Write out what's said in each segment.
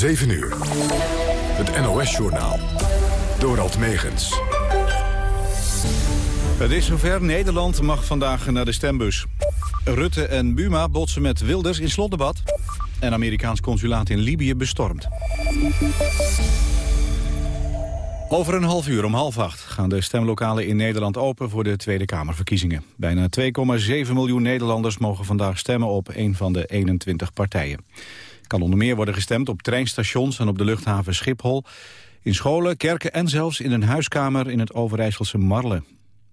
7 uur. Het NOS-journaal. Dorald Megens. Het is zover. Nederland mag vandaag naar de stembus. Rutte en Buma botsen met Wilders in slotdebat. En Amerikaans consulaat in Libië bestormd. Over een half uur om half acht gaan de stemlokalen in Nederland open voor de Tweede Kamerverkiezingen. Bijna 2,7 miljoen Nederlanders mogen vandaag stemmen op een van de 21 partijen. Kan onder meer worden gestemd op treinstations en op de luchthaven Schiphol, in scholen, kerken en zelfs in een huiskamer in het Overijsselse Marle.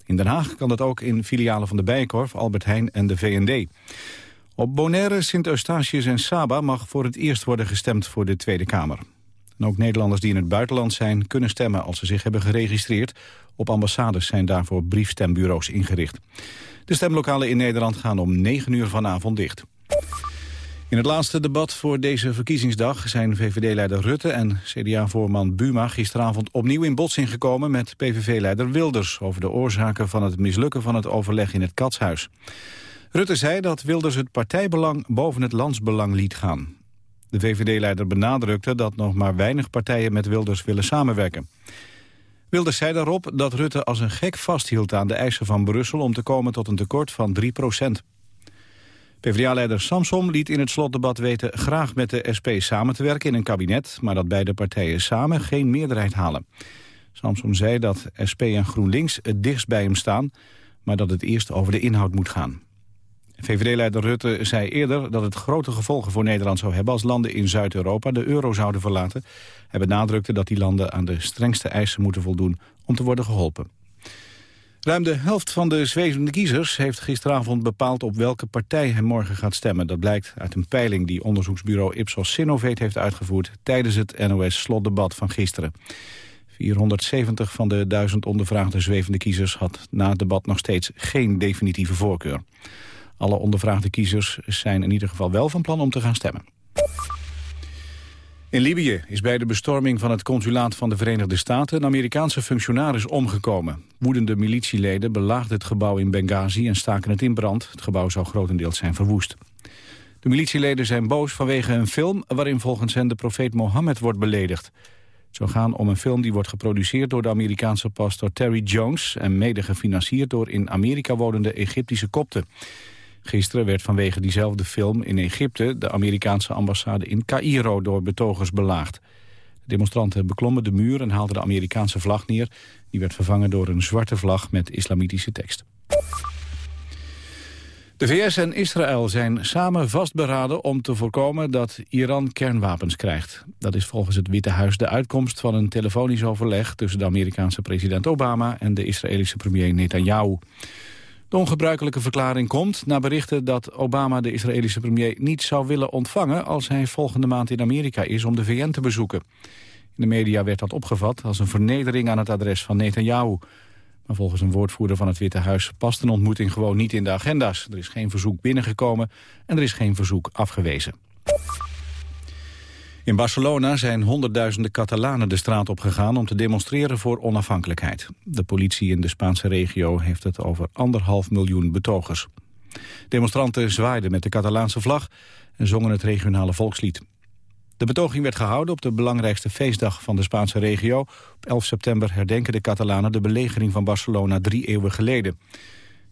In Den Haag kan dat ook in filialen van de Bijenkorf, Albert Heijn en de VND. Op Bonaire, Sint-Eustatius en Saba mag voor het eerst worden gestemd voor de Tweede Kamer. En ook Nederlanders die in het buitenland zijn kunnen stemmen als ze zich hebben geregistreerd. Op ambassades zijn daarvoor briefstembureaus ingericht. De stemlokalen in Nederland gaan om 9 uur vanavond dicht. In het laatste debat voor deze verkiezingsdag zijn VVD-leider Rutte en CDA-voorman Buma gisteravond opnieuw in botsing gekomen met PVV-leider Wilders over de oorzaken van het mislukken van het overleg in het Katshuis. Rutte zei dat Wilders het partijbelang boven het landsbelang liet gaan. De VVD-leider benadrukte dat nog maar weinig partijen met Wilders willen samenwerken. Wilders zei daarop dat Rutte als een gek vasthield aan de eisen van Brussel om te komen tot een tekort van 3 procent. PvdA-leider Samsom liet in het slotdebat weten graag met de SP samen te werken in een kabinet, maar dat beide partijen samen geen meerderheid halen. Samsom zei dat SP en GroenLinks het dichtst bij hem staan, maar dat het eerst over de inhoud moet gaan. VVD-leider Rutte zei eerder dat het grote gevolgen voor Nederland zou hebben als landen in Zuid-Europa de euro zouden verlaten. Hij benadrukte dat die landen aan de strengste eisen moeten voldoen om te worden geholpen. Ruim de helft van de zwevende kiezers heeft gisteravond bepaald op welke partij hij morgen gaat stemmen. Dat blijkt uit een peiling die onderzoeksbureau Ipsos Sinovate heeft uitgevoerd tijdens het NOS-slotdebat van gisteren. 470 van de duizend ondervraagde zwevende kiezers had na het debat nog steeds geen definitieve voorkeur. Alle ondervraagde kiezers zijn in ieder geval wel van plan om te gaan stemmen. In Libië is bij de bestorming van het consulaat van de Verenigde Staten... een Amerikaanse functionaris omgekomen. Woedende militieleden belaagden het gebouw in Benghazi en staken het in brand. Het gebouw zou grotendeels zijn verwoest. De militieleden zijn boos vanwege een film... waarin volgens hen de profeet Mohammed wordt beledigd. Het zou gaan om een film die wordt geproduceerd door de Amerikaanse pastor Terry Jones... en mede gefinancierd door in Amerika wonende Egyptische kopten. Gisteren werd vanwege diezelfde film in Egypte... de Amerikaanse ambassade in Cairo door betogers belaagd. De demonstranten beklommen de muur en haalden de Amerikaanse vlag neer. Die werd vervangen door een zwarte vlag met islamitische tekst. De VS en Israël zijn samen vastberaden om te voorkomen dat Iran kernwapens krijgt. Dat is volgens het Witte Huis de uitkomst van een telefonisch overleg... tussen de Amerikaanse president Obama en de Israëlische premier Netanyahu. De ongebruikelijke verklaring komt na berichten dat Obama de Israëlische premier niet zou willen ontvangen als hij volgende maand in Amerika is om de VN te bezoeken. In de media werd dat opgevat als een vernedering aan het adres van Netanyahu. Maar volgens een woordvoerder van het Witte Huis past een ontmoeting gewoon niet in de agenda's. Er is geen verzoek binnengekomen en er is geen verzoek afgewezen. In Barcelona zijn honderdduizenden Catalanen de straat opgegaan om te demonstreren voor onafhankelijkheid. De politie in de Spaanse regio heeft het over anderhalf miljoen betogers. Demonstranten zwaaiden met de Catalaanse vlag en zongen het regionale volkslied. De betoging werd gehouden op de belangrijkste feestdag van de Spaanse regio. Op 11 september herdenken de Catalanen de belegering van Barcelona drie eeuwen geleden.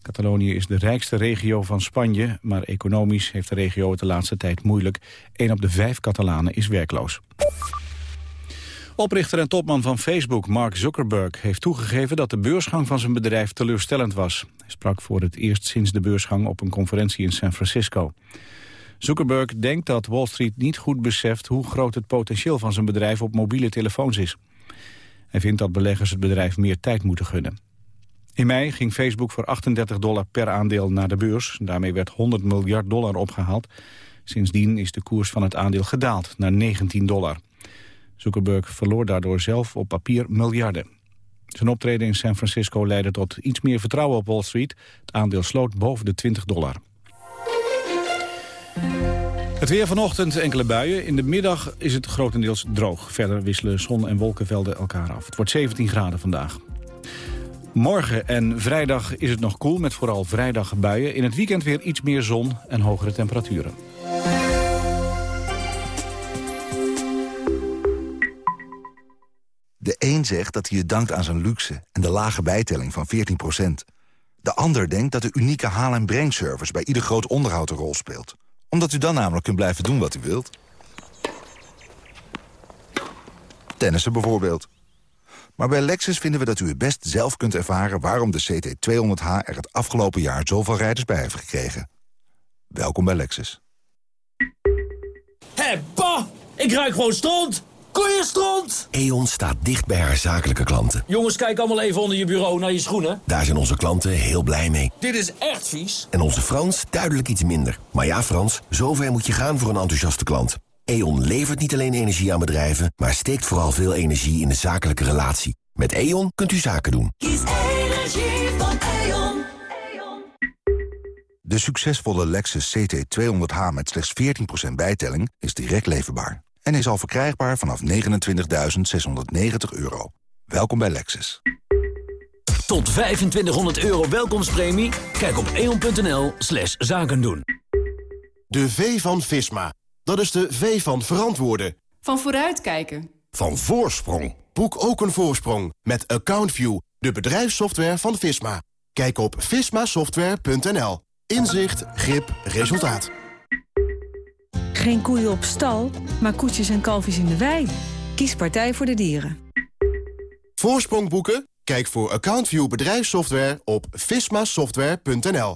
Catalonië is de rijkste regio van Spanje, maar economisch heeft de regio het de laatste tijd moeilijk. Een op de vijf Catalanen is werkloos. Oprichter en topman van Facebook, Mark Zuckerberg, heeft toegegeven dat de beursgang van zijn bedrijf teleurstellend was. Hij sprak voor het eerst sinds de beursgang op een conferentie in San Francisco. Zuckerberg denkt dat Wall Street niet goed beseft hoe groot het potentieel van zijn bedrijf op mobiele telefoons is. Hij vindt dat beleggers het bedrijf meer tijd moeten gunnen. In mei ging Facebook voor 38 dollar per aandeel naar de beurs. Daarmee werd 100 miljard dollar opgehaald. Sindsdien is de koers van het aandeel gedaald naar 19 dollar. Zuckerberg verloor daardoor zelf op papier miljarden. Zijn optreden in San Francisco leidde tot iets meer vertrouwen op Wall Street. Het aandeel sloot boven de 20 dollar. Het weer vanochtend enkele buien. In de middag is het grotendeels droog. Verder wisselen zon- en wolkenvelden elkaar af. Het wordt 17 graden vandaag. Morgen en vrijdag is het nog koel, met vooral vrijdag buien. In het weekend weer iets meer zon en hogere temperaturen. De een zegt dat hij het dankt aan zijn luxe en de lage bijtelling van 14%. De ander denkt dat de unieke haal- en brengservice bij ieder groot onderhoud een rol speelt. Omdat u dan namelijk kunt blijven doen wat u wilt. Tennissen bijvoorbeeld. Maar bij Lexus vinden we dat u het best zelf kunt ervaren... waarom de CT200H er het afgelopen jaar zoveel rijders bij heeft gekregen. Welkom bij Lexus. Hé, pa! Ik ruik gewoon stront! Koeienstront! E.ON staat dicht bij haar zakelijke klanten. Jongens, kijk allemaal even onder je bureau naar je schoenen. Daar zijn onze klanten heel blij mee. Dit is echt vies. En onze Frans duidelijk iets minder. Maar ja, Frans, zover moet je gaan voor een enthousiaste klant. E.ON levert niet alleen energie aan bedrijven... maar steekt vooral veel energie in de zakelijke relatie. Met E.ON kunt u zaken doen. Kies energie van E.ON. De succesvolle Lexus CT200H met slechts 14% bijtelling is direct leverbaar. En is al verkrijgbaar vanaf 29.690 euro. Welkom bij Lexus. Tot 2500 euro welkomstpremie? Kijk op eon.nl slash zaken doen. De V van Visma. Dat is de V van verantwoorden. Van vooruitkijken. Van voorsprong. Boek ook een voorsprong met AccountView, de bedrijfssoftware van Visma. Kijk op vismasoftware.nl. Inzicht, grip, resultaat. Geen koeien op stal, maar koetjes en kalfjes in de wei. Kies Partij voor de Dieren. Voorsprong boeken? Kijk voor AccountView bedrijfssoftware op vismasoftware.nl.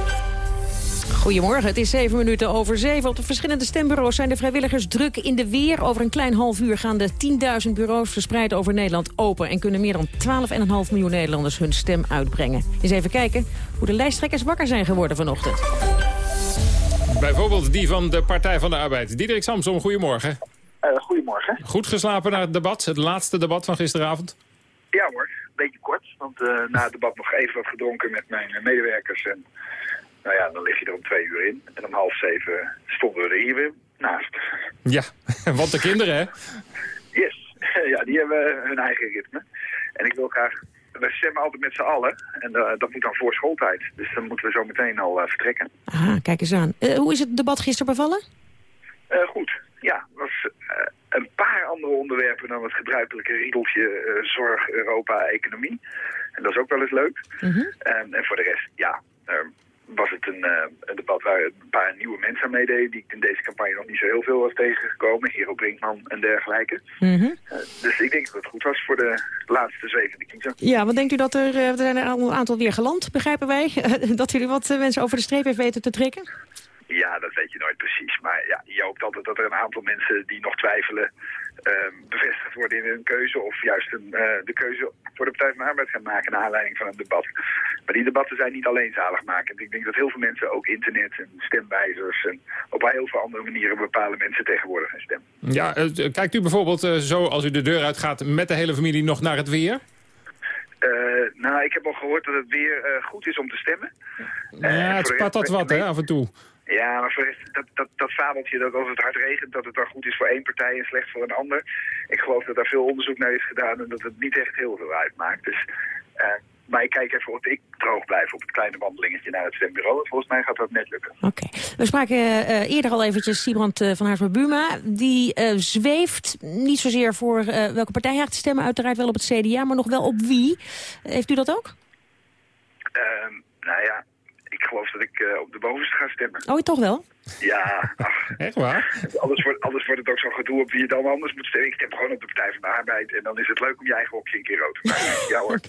Goedemorgen, het is zeven minuten over zeven. Op de verschillende stembureaus zijn de vrijwilligers druk in de weer. Over een klein half uur gaan de 10.000 bureaus verspreid over Nederland open... en kunnen meer dan 12,5 miljoen Nederlanders hun stem uitbrengen. Eens even kijken hoe de lijsttrekkers wakker zijn geworden vanochtend. Bijvoorbeeld die van de Partij van de Arbeid. Diederik Samsom, goedemorgen. goedemorgen. Goed geslapen naar het debat, het laatste debat van gisteravond? Ja hoor, een beetje kort. Want eh, na het debat nog even wat gedronken met mijn eh, medewerkers. En nou ja, dan lig je er om twee uur in. En om half zeven stonden we er hier weer naast. Ja, want de kinderen hè? Yes, ja, die hebben hun eigen ritme. En ik wil graag... We stemmen altijd met z'n allen. En eh, dat moet dan voor schooltijd. Dus dan moeten we zo meteen al eh, vertrekken. Aha, kijk eens aan. Eh, hoe is het debat gisteren bevallen? Eh, goed, ja. Het was eh, een paar andere onderwerpen dan het gebruikelijke riedeltje zorg, Europa, economie. En dat is ook wel eens leuk. En, en voor de rest, ja, eh, was het een, eh, een debat waar een paar nieuwe mensen aan meededen... die ik in deze campagne nog niet zo heel veel was tegengekomen. Hero Brinkman en dergelijke. Mhm. Eh, dus ik denk dat het goed was voor de laatste zwevende kiezer. Ja, wat denkt u dat er... eh, Er zijn er al een aantal weer geland, begrijpen wij. dat jullie wat mensen over de streep heeft weten te trekken? Ja, dat weet je nooit precies. Maar ja, je hoopt altijd dat er een aantal mensen die nog twijfelen... ehm, bevestigd worden in hun keuze. Of juist een, eh, de keuze voor de Partij van de Arbeid gaan maken... naar aanleiding van een debat. Maar die debatten zijn niet alleen zaligmakend. Ik denk dat heel veel mensen, ook internet en stemwijzers... en op heel veel andere manieren bepalen mensen tegenwoordig hun stem. Ja, eh, kijkt u bijvoorbeeld eh, zo als u de deur uitgaat met de hele familie nog naar het weer? Nou, ik heb al gehoord dat het weer goed is om te stemmen. ja, het spat dat wat hè, af en toe. Ja, maar voor dat, dat, dat fabeltje dat als het hard regent, dat het dan goed is voor één partij en slecht voor een ander. Ik geloof dat daar veel onderzoek naar is gedaan en dat het niet echt heel veel uitmaakt. Dus, eh, maar ik kijk even of ik droog blijf op het kleine wandelingetje naar het stembureau. En volgens mij gaat dat net lukken. Oké. We spraken eh, eerder al eventjes Siebrand eh, van Haarsma-Buma. Die eh, zweeft niet zozeer voor welke partij hij gaat stemmen. Uiteraard wel op het CDA, maar nog wel op wie. heeft u dat ook? Ehm, nou ja, geloof dat ik eh, op de bovenste ga stemmen. Oh, toch wel? Ja, ach, Echt waar? anders, wordt, anders wordt het ook zo'n gedoe op wie je dan anders moet stemmen. Ik stem gewoon op de Partij van de Arbeid en dan is het leuk om je eigen hokje een keer rood te maken. Ja hoor.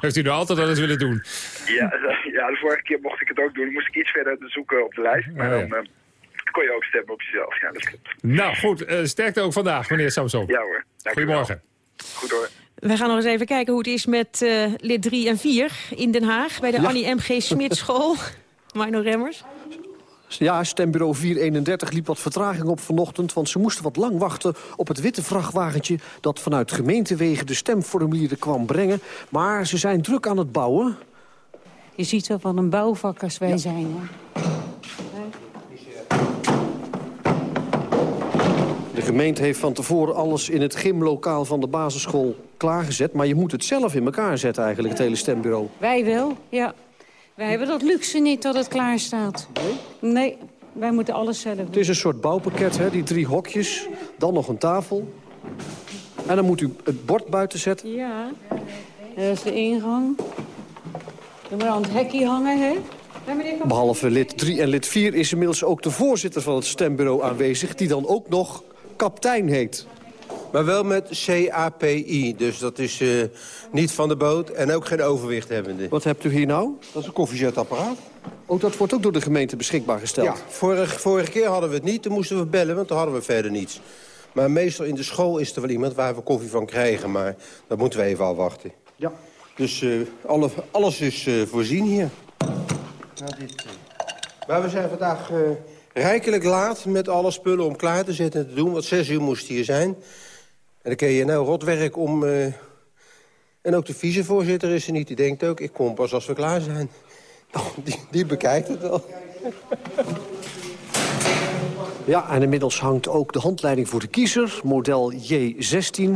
Heeft u er altijd al eens willen doen? Ja, ja, de vorige keer mocht ik het ook doen. Dan moest ik iets verder zoeken op de lijst. Maar Oh, ja. dan eh, kon je ook stemmen op jezelf. Ja, dat klopt. Nou goed, uh, sterkte ook vandaag, meneer Samson. Ja hoor. Goedemorgen. Goed hoor. We gaan nog eens even kijken hoe het is met uh, lid 3 en 4 in Den Haag... bij de ja. Annie M.G. Smit school. Marno Remmers. Ja, stembureau 431 liep wat vertraging op vanochtend... want ze moesten wat lang wachten op het witte vrachtwagentje... dat vanuit gemeentewegen de stemformulieren kwam brengen. Maar ze zijn druk aan het bouwen. Je ziet wel van een bouwvak als wij ja. zijn. Hè? De gemeente heeft van tevoren alles in het gymlokaal van de basisschool klaargezet. Maar je moet het zelf in elkaar zetten eigenlijk, het hele stembureau. Wij wel, ja. Wij hebben dat luxe niet dat het klaar staat. Nee? Nee, wij moeten alles zelf doen. Het is een soort bouwpakket, hè? die drie hokjes, dan nog een tafel. En dan moet u het bord buiten zetten. Ja, dat is de ingang. Dan moet aan het hekje hangen, hè? Behalve lid 3 en lid 4 is inmiddels ook de voorzitter van het stembureau aanwezig... die dan ook nog kaptein heet. Maar wel met CAPI, dus dat is uh, niet van de boot en ook geen overwicht hebbende. Wat hebt u hier nou? Dat is een koffiezetapparaat. Oh, dat wordt ook door de gemeente beschikbaar gesteld? Ja, vorige, vorige keer hadden we het niet, toen moesten we bellen, want toen hadden we verder niets. Maar meestal in de school is er wel iemand waar we koffie van krijgen, maar dat moeten we even al wachten. Ja. Dus uh, alle, alles is uh, voorzien hier. Nou, dit, maar we zijn vandaag rijkelijk laat met alle spullen om klaar te zetten en te doen. Want zes uur moest hier zijn. En dan kun je nou rotwerk om... Uh... En ook de vicevoorzitter is er niet. Die denkt ook, ik kom pas als we klaar zijn. Nou, die, die bekijkt het wel. Ja, en inmiddels hangt ook de handleiding voor de kiezer, model J16.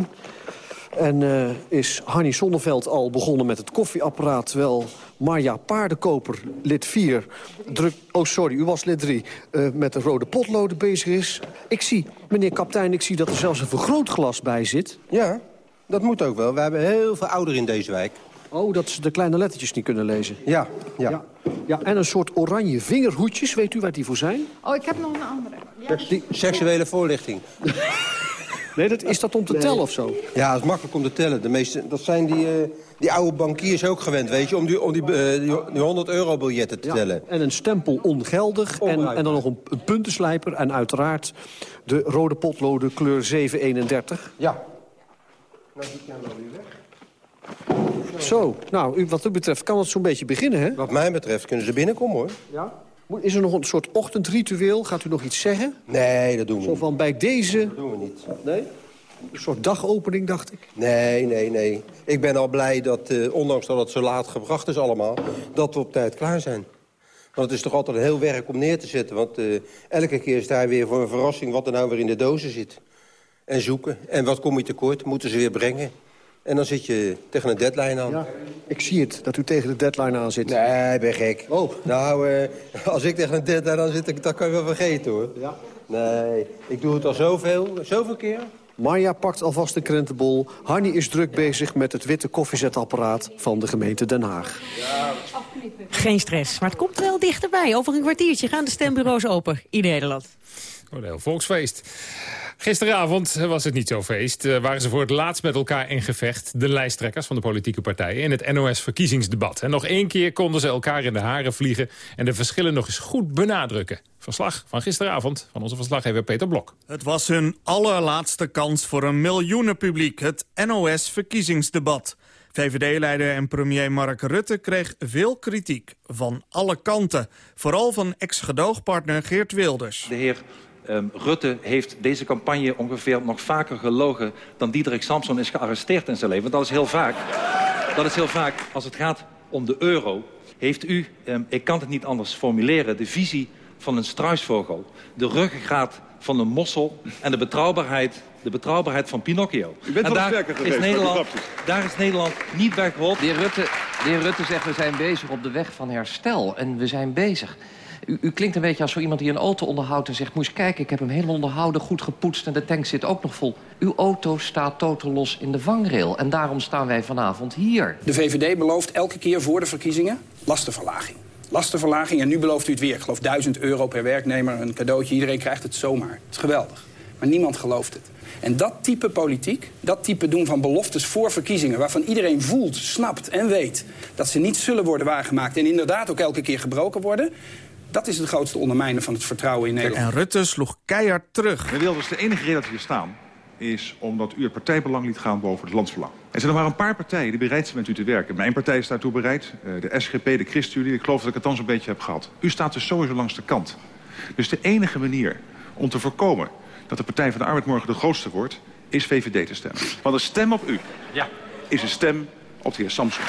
En uh, is Hanny Sonneveld al begonnen met het koffieapparaat... terwijl Marja Paardenkoper, lid 4, druk, oh sorry, u was lid 3... Uh, met de rode potloden bezig is. Ik zie, meneer kaptein, ik zie dat er zelfs een vergrootglas bij zit. Ja, dat moet ook wel. We hebben heel veel ouderen in deze wijk. Oh, dat ze de kleine lettertjes niet kunnen lezen. Ja, ja. ja. ja en een soort oranje vingerhoedjes, weet u waar die voor zijn? Oh, ik heb nog een andere. Ja. Die seksuele voorlichting. Nee, dat, is dat om te nee. tellen of zo? Ja, dat is makkelijk om te tellen. De meeste, dat zijn die, uh, die oude bankiers ook gewend, weet je... om die, om die, uh, die, die 100 euro biljetten te ja, tellen. En een stempel ongeldig en, en dan nog een, een puntenslijper... en uiteraard de rode potloden kleur 731. Ja. Nou, die kan wel weer weg. Zo, nou, wat u betreft kan het zo'n beetje beginnen, hè? Wat mij betreft kunnen ze binnenkomen, hoor. Ja? Is er nog een soort ochtendritueel? Gaat u nog iets zeggen? Nee, dat doen we Zo niet. van bij deze... Dat doen we niet. Nee? Een soort dagopening, dacht ik? Nee, nee, nee. Ik ben al blij dat, uh, ondanks dat het zo laat gebracht is allemaal... dat we op tijd klaar zijn. Want het is toch altijd een heel werk om neer te zetten. Want uh, elke keer is daar weer voor een verrassing wat er nou weer in de dozen zit. En zoeken. En wat kom je tekort? Moeten ze weer brengen. En dan zit je tegen een deadline aan. Ja, ik zie het, dat u tegen de deadline aan zit. Nee, ik ben gek. Oh. Nou, uh, als ik tegen een deadline aan zit, dat kan je wel vergeten, hoor. Ja. Nee, ik doe het al zoveel, zoveel keer. Marja pakt alvast de krentenbol. Hanny is druk bezig met het witte koffiezetapparaat van de gemeente Den Haag. Ja. Geen stress, maar het komt wel dichterbij. Over een kwartiertje gaan de stembureaus open in Nederland. Oh, een heel volksfeest. Gisteravond was het niet zo feest. Uh, waren ze voor het laatst met elkaar in gevecht. De lijsttrekkers van de politieke partijen in het NOS-verkiezingsdebat. En nog één keer konden ze elkaar in de haren vliegen... en de verschillen nog eens goed benadrukken. Verslag van gisteravond van onze verslaggever Peter Blok. Het was hun allerlaatste kans voor een miljoenenpubliek. Het NOS-verkiezingsdebat. VVD-leider en premier Mark Rutte kreeg veel kritiek. Van alle kanten. Vooral van ex-gedoogpartner Geert Wilders. De heer Um, Rutte heeft deze campagne ongeveer nog vaker gelogen... dan Diederik Samson is gearresteerd in zijn leven. Want dat is heel vaak. Dat is heel vaak als het gaat om de euro. Heeft u, um, ik kan het niet anders formuleren... de visie van een struisvogel. De ruggengraat van een mossel. En de betrouwbaarheid, de betrouwbaarheid van Pinocchio. U bent en daar sterker geweest, is Nederland, daar is Nederland niet bij geholpen. De heer, Rutte, de heer Rutte zegt we zijn bezig op de weg van herstel. En we zijn bezig. U, u, klinkt een beetje als zo iemand die een auto onderhoudt en zegt... moest kijken, ik heb hem helemaal onderhouden, goed gepoetst... en de tank zit ook nog vol. Uw auto staat totaal los in de vangrail. En daarom staan wij vanavond hier. De VVD belooft elke keer voor de verkiezingen lastenverlaging. Lastenverlaging en nu belooft u het weer. Ik geloof 1000 euro per werknemer, een cadeautje. Iedereen krijgt het zomaar. Het is geweldig. Maar niemand gelooft het. En dat type politiek, dat type doen van beloftes voor verkiezingen... waarvan iedereen voelt, snapt en weet dat ze niet zullen worden waargemaakt... en inderdaad ook elke keer gebroken worden... Dat is het grootste ondermijnen van het vertrouwen in Nederland. En Rutte sloeg keihard terug. Meneer Wilders, de enige reden dat we hier staan is omdat u het partijbelang liet gaan boven het landsbelang. Er zijn nog maar een paar partijen die bereid zijn met u te werken. Mijn partij is daartoe bereid, eh, de SGP, de ChristenUnie. Ik geloof dat ik het dan zo'n beetje heb gehad. U staat dus sowieso langs de kant. Dus de enige manier om te voorkomen dat de Partij van de Arbeid morgen de grootste wordt... is VVD te stemmen. Want een stem op u ja. is een stem op de heer Samson.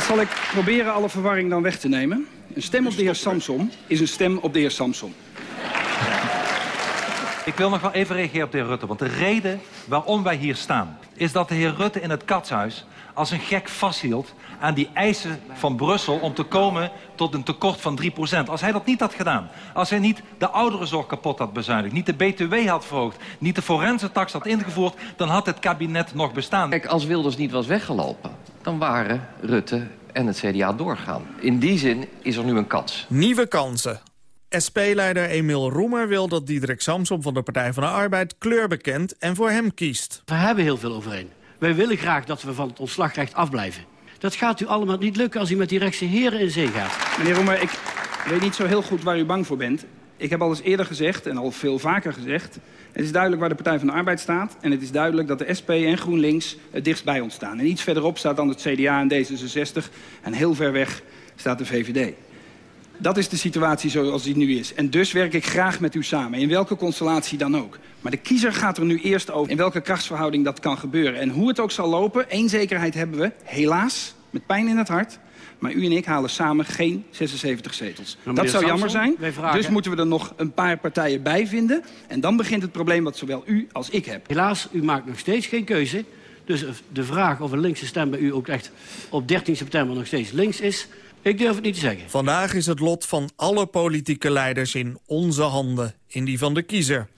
Zal ik proberen alle verwarring dan weg te nemen? Een stem op de heer Samson is een stem op de heer Samson. Ik wil nog wel even reageren op de heer Rutte. Want de reden waarom wij hier staan... is dat de heer Rutte in het katshuis als een gek vasthield... aan die eisen van Brussel om te komen tot een tekort van 3% Als hij dat niet had gedaan... als hij niet de ouderenzorg kapot had bezuinigd... niet de BTW had verhoogd... niet de forensentax had ingevoerd... dan had het kabinet nog bestaan. Kijk, als Wilders niet was weggelopen... dan waren Rutte en het CDA doorgaan. In die zin is er nu een kans. Nieuwe kansen. SP-leider Emiel Roemer wil dat Diederik Samsom van de Partij van de Arbeid kleur bekent en voor hem kiest. We hebben heel veel overeen. Wij willen graag dat we van het ontslagrecht afblijven. Dat gaat u allemaal niet lukken als u met die rechtse heren in zee gaat. Meneer Roemer, ik weet niet zo heel goed waar u bang voor bent. Ik heb al eens eerder gezegd, en al veel vaker gezegd... het is duidelijk waar de Partij van de Arbeid staat... en het is duidelijk dat de SP en GroenLinks het dichtst bij ons staan. En iets verderop staat dan het CDA en D66... en heel ver weg staat de VVD. Dat is de situatie zoals die nu is. En dus werk ik graag met u samen, in welke constellatie dan ook. Maar de kiezer gaat er nu eerst over in welke krachtsverhouding dat kan gebeuren. En hoe het ook zal lopen, één zekerheid hebben we, helaas, met pijn in het hart... Maar u en ik halen samen geen 76 zetels. Maar dat zou jammer zijn. Dus moeten we er nog een paar partijen bij vinden. En dan begint het probleem wat zowel u als ik heb. Helaas, u maakt nog steeds geen keuze. Dus de vraag of een linkse stem bij u ook echt op 13 september nog steeds links is... ik durf het niet te zeggen. Vandaag is het lot van alle politieke leiders in onze handen, in die van de kiezer.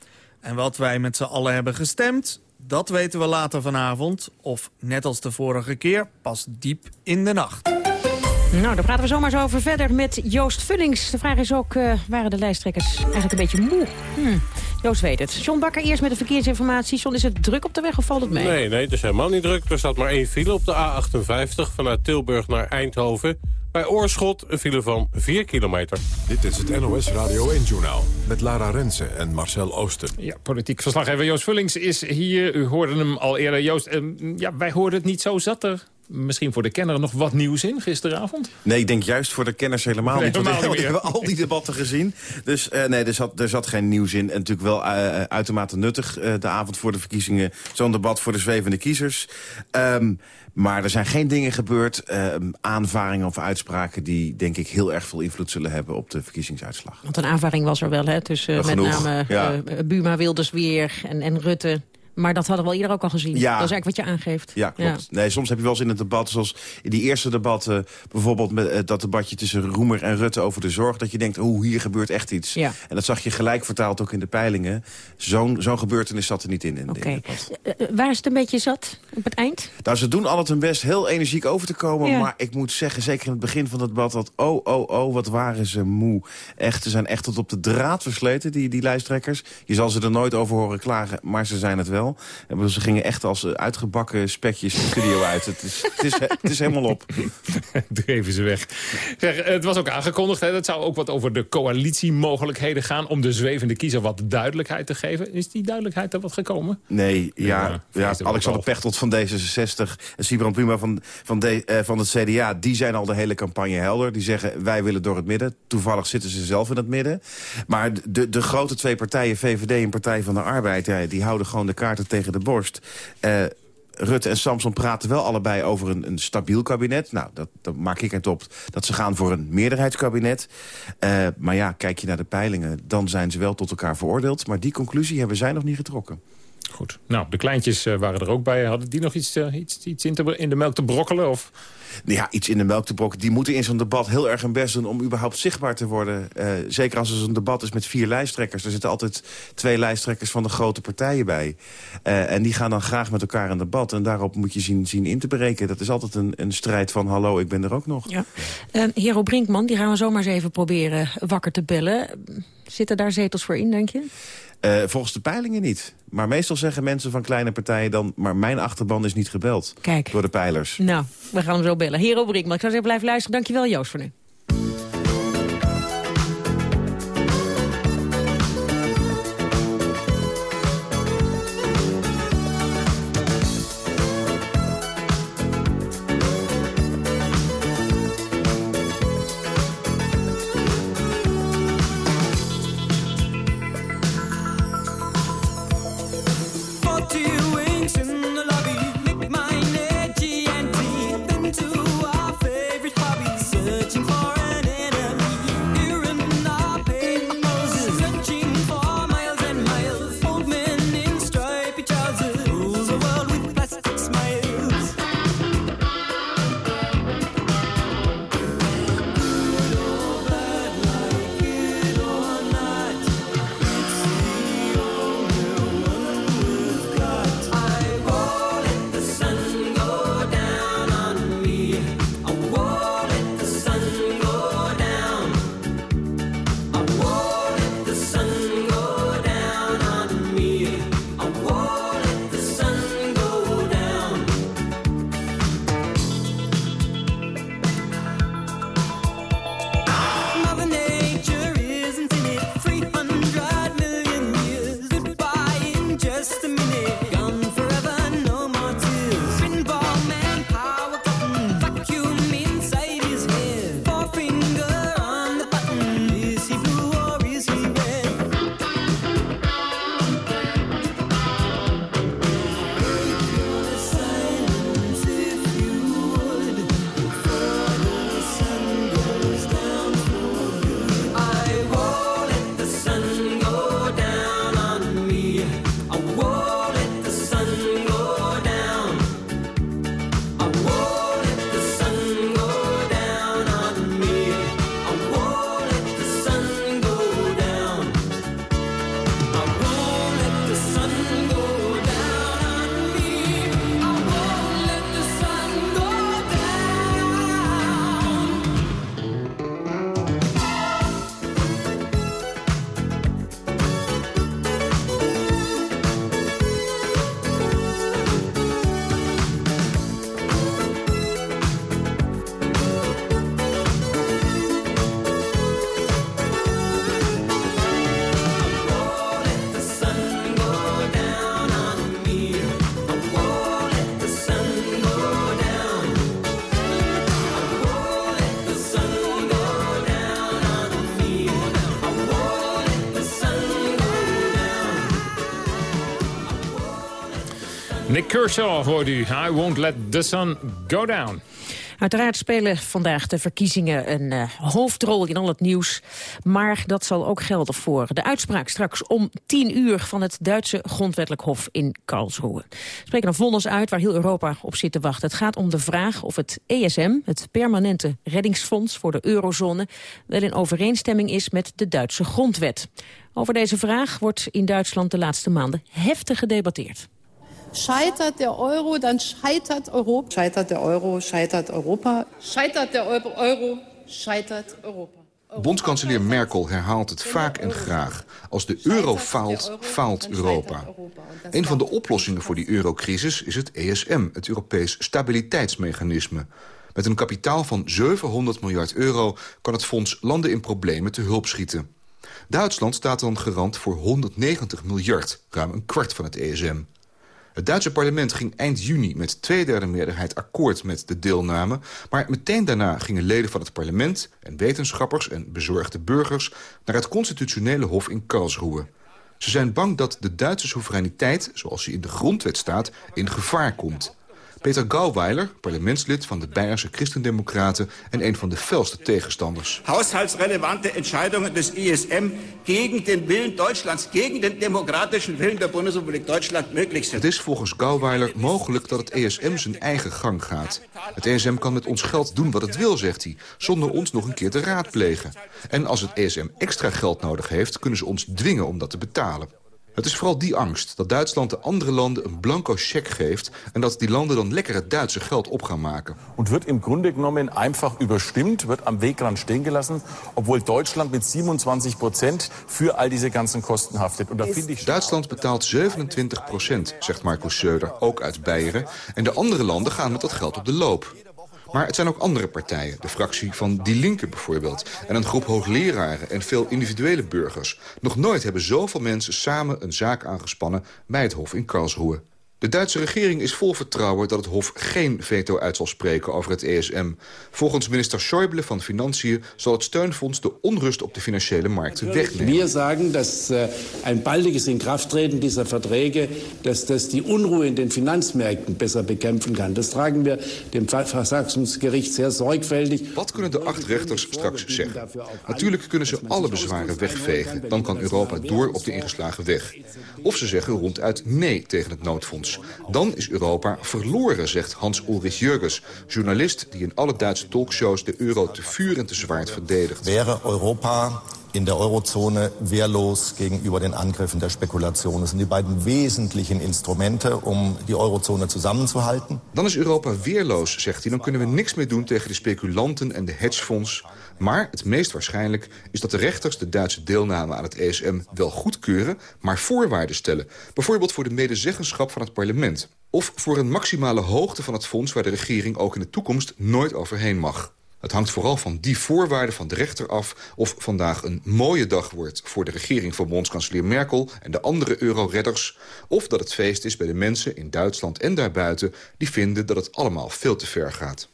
En wat wij met z'n allen hebben gestemd, dat weten we later vanavond. Of net als de vorige keer, pas diep in de nacht. Nou, daar praten we zomaar zo over verder met Joost Vullings. De vraag is ook, eh, waren de lijsttrekkers eigenlijk een beetje moe? Hm, Joost weet het. John Bakker eerst met de verkeersinformatie. John, is het druk op de weg of valt het mee? Nee, nee, het is helemaal niet druk. Er staat maar één file op de A58 vanuit Tilburg naar Eindhoven. Bij Oorschot een file van 4 kilometer. Dit is het NOS Radio 1-journaal met Lara Rensen en Marcel Oosten. Ja, politiek verslaggever Joost Vullings is hier. U hoorde hem al eerder. Joost, eh, ja, wij hoorden het niet zo. Zat er misschien voor de kenner nog wat nieuws in gisteravond? Nee, ik denk juist voor de kenners helemaal Nee, niet. Want helemaal we hebben al die debatten gezien. Dus eh, nee, er zat, er zat geen nieuws in. En natuurlijk wel eh, uitermate nuttig eh, de avond voor de verkiezingen. Zo'n debat voor de zwevende kiezers. Ehm, maar er zijn geen dingen gebeurd, ehm, aanvaringen of uitspraken... die denk ik heel erg veel invloed zullen hebben op de verkiezingsuitslag. Want een aanvaring was er wel, hè, tussen met name ja. eh, Buma Wilders weer en, en Rutte. Maar dat hadden we al eerder ook al gezien. Ja. Dat is eigenlijk wat je aangeeft. Ja, klopt. Nee, soms heb je wel eens in het debat, zoals in die eerste debatten... bijvoorbeeld met eh, dat debatje tussen Roemer en Rutte over de zorg... dat je denkt, oeh, hier gebeurt echt iets. Ja. En dat zag je gelijk vertaald ook in de peilingen. Zo'n zo'n gebeurtenis zat er niet in. in, Oké. Eh, eh, waar is het een beetje zat op het eind? Nou, ze doen altijd hun best heel energiek over te komen. Ja. Maar ik moet zeggen, zeker in het begin van het debat... dat oh, oh, oh, wat waren ze moe. Echt, ze zijn echt tot op de draad versleten, die, die lijsttrekkers. Je zal ze er nooit over horen klagen, maar ze zijn het wel. En Ze gingen echt als eh, uitgebakken spekjes de studio uit. Het is, het is, het is helemaal op. Dreven ze weg. Zeg, het was ook aangekondigd, hè, dat zou ook wat over de coalitiemogelijkheden gaan... om de zwevende kiezer wat duidelijkheid te geven. Is die duidelijkheid er wat gekomen? Nee, ja, Ja, Alexander. Pechtold van D66 en Sibrand Puma van, van, de, eh, van het CDA... die zijn al de hele campagne helder. Die zeggen, wij willen door het midden. Toevallig zitten ze zelf in het midden. Maar de, de grote twee partijen, VVD en Partij van de Arbeid... Ja, die houden gewoon de tegen de borst. Eh, Rutte en Samson praten wel allebei over een, een stabiel kabinet. Nou, dat, dat maak ik het op dat ze gaan voor een meerderheidskabinet. Eh, maar ja, kijk je naar de peilingen, dan zijn ze wel tot elkaar veroordeeld. Maar die conclusie hebben zij nog niet getrokken. Goed. Nou, de kleintjes eh, waren er ook bij. Hadden die nog iets, eh, iets, iets in, te, in de melk te brokkelen? Of? Ja, iets in de melk te brokken. Die moeten in zo'n debat heel erg hun best doen om überhaupt zichtbaar te worden. Eh, zeker als er zo'n debat is met vier lijsttrekkers. Er zitten altijd twee lijsttrekkers van de grote partijen bij. Eh, en die gaan dan graag met elkaar in debat. En daarop moet je zien, zien in te breken. Dat is altijd een, een strijd van hallo, ik ben er ook nog. Ja. Uh, Hero Brinkman, die gaan we zomaar eens even proberen wakker te bellen. Zitten daar zetels voor in, denk je? Uh, volgens de peilingen niet. Maar meestal zeggen mensen van kleine partijen dan... maar mijn achterban is niet gebeld Kijk. door de peilers. Nou, we gaan hem zo bellen. Hero Brinkman, ik zou zeggen blijf luisteren. Dankjewel Joost voor nu. Kershaw hoort u. I won't let the sun go down. Uiteraard spelen vandaag de verkiezingen een uh, hoofdrol in al het nieuws. Maar dat zal ook gelden voor de uitspraak straks om tien uur... van het Duitse grondwettelijk hof in Karlsruhe. We spreken een vonnis uit waar heel Europa op zit te wachten. Het gaat om de vraag of het ESM, het Permanente Reddingsfonds voor de eurozone... wel in overeenstemming is met de Duitse grondwet. Over deze vraag wordt in Duitsland de laatste maanden heftig gedebatteerd. Scheitert der Euro, dann scheitert Europa. Scheitert der Euro, scheitert Europa. Scheitert der Euro, scheitert Europa. Bondskanselier Merkel herhaalt het vaak en graag. Als de euro faalt, faalt Europa. Een van de oplossingen voor die eurocrisis is het ESM, het Europees Stabiliteitsmechanisme. Met een kapitaal van 700 miljard euro kan het fonds landen in problemen te hulp schieten. Duitsland staat dan garant voor 190 miljard, ruim een kwart van het ESM. Het Duitse parlement ging eind juni met tweederde meerderheid akkoord met de deelname. Maar meteen daarna gingen leden van het parlement en wetenschappers en bezorgde burgers naar het constitutionele hof in Karlsruhe. Ze zijn bang dat de Duitse soevereiniteit, zoals die in de grondwet staat, in gevaar komt. Peter Gauweiler, parlementslid van de Bayerse Christendemocraten... en een van de felste tegenstanders. Haushaltsrelevante entscheidungen des ISM gegen den Willen Deutschlands... gegen den demokratischen Willen der Bundesrepublik Deutschland möglich sind. Het is volgens Gauweiler mogelijk dat het ESM zijn eigen gang gaat. Het ESM kan met ons geld doen wat het wil, zegt hij... zonder ons nog een keer te raadplegen. En als het ESM extra geld nodig heeft... kunnen ze ons dwingen om dat te betalen. Het is vooral die angst dat Duitsland de andere landen een blanco cheque geeft... en dat die landen dan lekker het Duitse geld op gaan maken. En wordt im Grunde genommen einfach überstimmt, wird am Wegrand stehen gelassen... obwohl Duitsland met 27 procent voor al deze ganzen kosten haftet. En dat vind ik... Duitsland betaalt 27 procent, zegt Markus Söder, ook uit Beieren. En de andere landen gaan met dat geld op de loop. Maar het zijn ook andere partijen, de fractie van Die Linke bijvoorbeeld... en een groep hoogleraren en veel individuele burgers. Nog nooit hebben zoveel mensen samen een zaak aangespannen... bij het Hof in Karlsruhe. De Duitse regering is vol vertrouwen dat het Hof geen veto uit zal spreken over het ESM. Volgens minister Schäuble van Financiën zal het steunfonds de onrust op de financiële markten wegnemen. Wir sagen, dass äh, ein baldiges Inkrafttreten dieser Verträge, dass das die Unruhe in den Finanzmärkten besser bekämpfen kann. Das tragen wir dem Verfassungsgericht sehr sorgfältig. Wat kunnen de acht rechters straks zeggen? Natuurlijk kunnen ze alle bezwaren wegvegen. Dan kan Europa door op de ingeslagen weg. Of ze zeggen ronduit nee tegen het noodfonds. Dan is Europa verloren, zegt Hans-Ulrich Jurgens... journalist die in alle Duitse talkshows de euro te vuur en te zwaard verdedigt. Wäre Europa in der Eurozone wehrlos gegenüber den Angriffen der Spekulation. Das sind die beiden wesentlichen Instrumente um die Eurozone zusammenzuhalten. Dan is Europa weerloos, zegt hij. Dan kunnen we niks meer doen tegen de speculanten en de hedgefonds. Maar het meest waarschijnlijk is dat de rechters de Duitse deelname aan het ESM wel goedkeuren, maar voorwaarden stellen. Bijvoorbeeld voor de medezeggenschap van het parlement. Of voor een maximale hoogte van het fonds waar de regering ook in de toekomst nooit overheen mag. Het hangt vooral van die voorwaarden van de rechter af... of vandaag een mooie dag wordt voor de regering van bondskanselier Merkel... en de andere euro-redders... of dat het feest is bij de mensen in Duitsland en daarbuiten... die vinden dat het allemaal veel te ver gaat.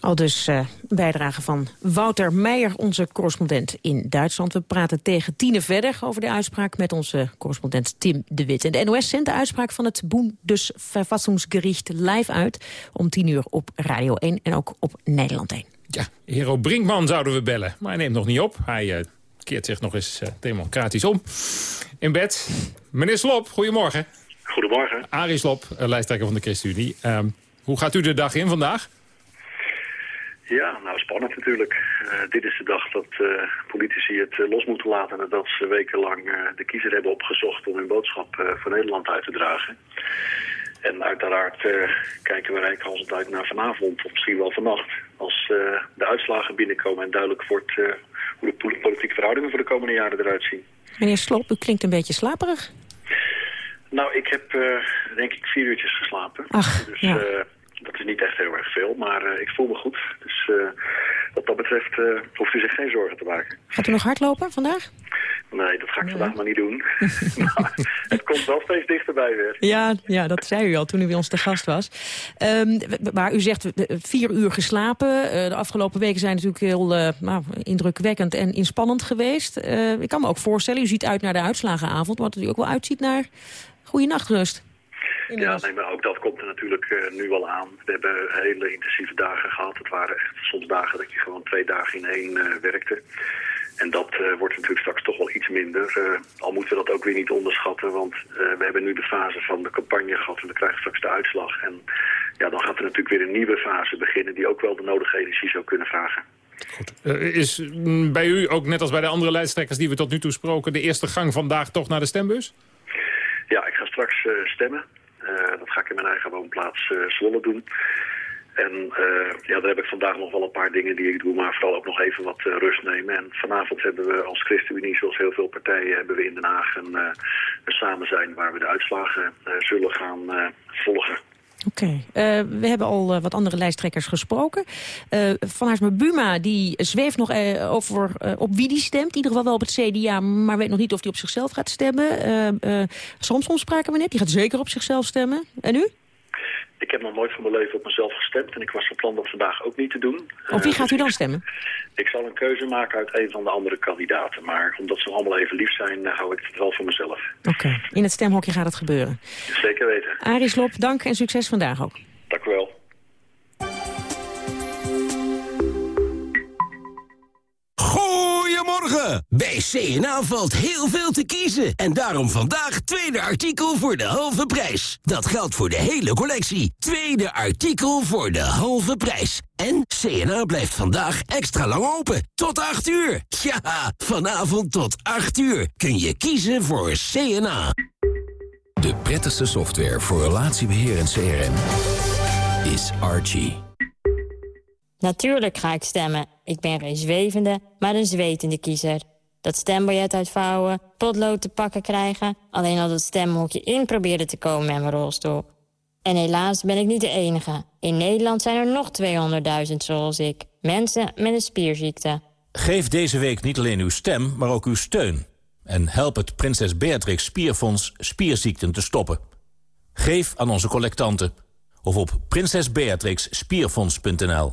Al dus uh, bijdrage van Wouter Meijer, onze correspondent in Duitsland. We praten tegen tienen verder over de uitspraak met onze correspondent Tim de Wit. En de NOS zendt de uitspraak van het Bundesverfassungsgericht live uit... om tien uur op Radio 1 en ook op Nederland 1. Ja, Hero Brinkman zouden we bellen, maar hij neemt nog niet op. Hij uh, keert zich nog eens uh, democratisch om. In bed. Meneer Slop, goedemorgen. Goedemorgen. Arie Slop, lijsttrekker van de ChristenUnie. Uh, hoe gaat u de dag in vandaag? Ja, nou spannend natuurlijk. Uh, dit is de dag dat uh, politici het uh, los moeten laten nadat ze wekenlang de kiezer hebben opgezocht om hun boodschap voor Nederland uit te dragen. En uiteraard kijken we rijkhalsend uit naar vanavond of misschien wel vannacht. Als de uitslagen binnenkomen en duidelijk wordt hoe de politieke verhoudingen voor de komende jaren eruit zien. Meneer Slop, u klinkt een beetje slaperig. Nou, ik heb denk ik vier uurtjes geslapen. Ach, dus, ja dat is niet echt heel erg veel, maar uh, ik voel me goed. Dus uh, wat dat betreft uh, hoeft u zich geen zorgen te maken. Gaat u nog hardlopen vandaag? Nee, dat ga ik vandaag maar niet doen. maar het komt wel steeds dichterbij weer. Ja, ja, dat zei u al toen u bij ons te gast was. Um, maar u zegt vier uur geslapen. De afgelopen weken zijn natuurlijk heel uh, nou, indrukwekkend en inspannend geweest. Uh, ik kan me ook voorstellen, u ziet uit naar de uitslagenavond... wat u ook wel uitziet naar goede nachtrust. Ja, nee, maar ook dat komt er natuurlijk nu al aan. We hebben hele intensieve dagen gehad. Het waren echt soms dagen dat je gewoon twee dagen in één werkte. En dat uh, wordt natuurlijk straks toch wel iets minder. Uh, al moeten we dat ook weer niet onderschatten, want uh, we hebben nu de fase van de campagne gehad en we krijgen straks de uitslag. En ja, dan gaat er natuurlijk weer een nieuwe fase beginnen die ook wel de nodige energie zou kunnen vragen. Goed. is mm, bij u ook net als bij de andere lijsttrekkers die we tot nu toe spraken de eerste gang vandaag toch naar de stembus? Straks stemmen. dat ga ik in mijn eigen woonplaats Zwolle doen. En ja, daar heb ik vandaag nog wel een paar dingen die ik doe, maar vooral ook nog even wat rust nemen. En vanavond hebben we als ChristenUnie, zoals heel veel partijen, hebben we in Den Haag een, uh, een samen zijn waar we de uitslagen zullen gaan volgen. Oké, uh, we hebben al uh, wat andere lijsttrekkers gesproken. Uh, Van Haarsma Buma die zweeft nog over op wie die stemt. In ieder geval wel op het CDA, maar weet nog niet of hij op zichzelf gaat stemmen. soms, soms spraken we net, die gaat zeker op zichzelf stemmen. En u? Ik heb nog nooit van mijn leven op mezelf gestemd en ik was van plan dat vandaag ook niet te doen. Op wie gaat u dan stemmen? Ik zal een keuze maken uit een van de andere kandidaten. Maar omdat ze allemaal even lief zijn, hou ik het wel voor mezelf. Oké, in het stemhokje gaat het gebeuren. Zeker weten. Arie Slop, dank en succes vandaag ook. Dank u wel. Goedemorgen! Bij CNA valt heel veel te kiezen. En daarom vandaag tweede artikel voor de halve prijs. Dat geldt voor de hele collectie. Tweede artikel voor de halve prijs. En CNA blijft vandaag extra lang open. Tot 8 uur. Ja, vanavond tot 8 uur kun je kiezen voor CNA. De prettigste software voor relatiebeheer en CRM is Archie. Natuurlijk ga ik stemmen. Ik ben geen zwevende, maar een zwetende kiezer. Dat stembiljet uitvouwen, potlood te pakken krijgen... alleen al dat stemhokje in proberen te komen met mijn rolstoel. En helaas ben ik niet de enige. In Nederland zijn er nog 200.000 zoals ik. Mensen met een spierziekte. Geef deze week niet alleen uw stem, maar ook uw steun. En help het Prinses Beatrix Spierfonds spierziekten te stoppen. Geef aan onze collectanten. Of op prinsesbeatrixspierfonds.nl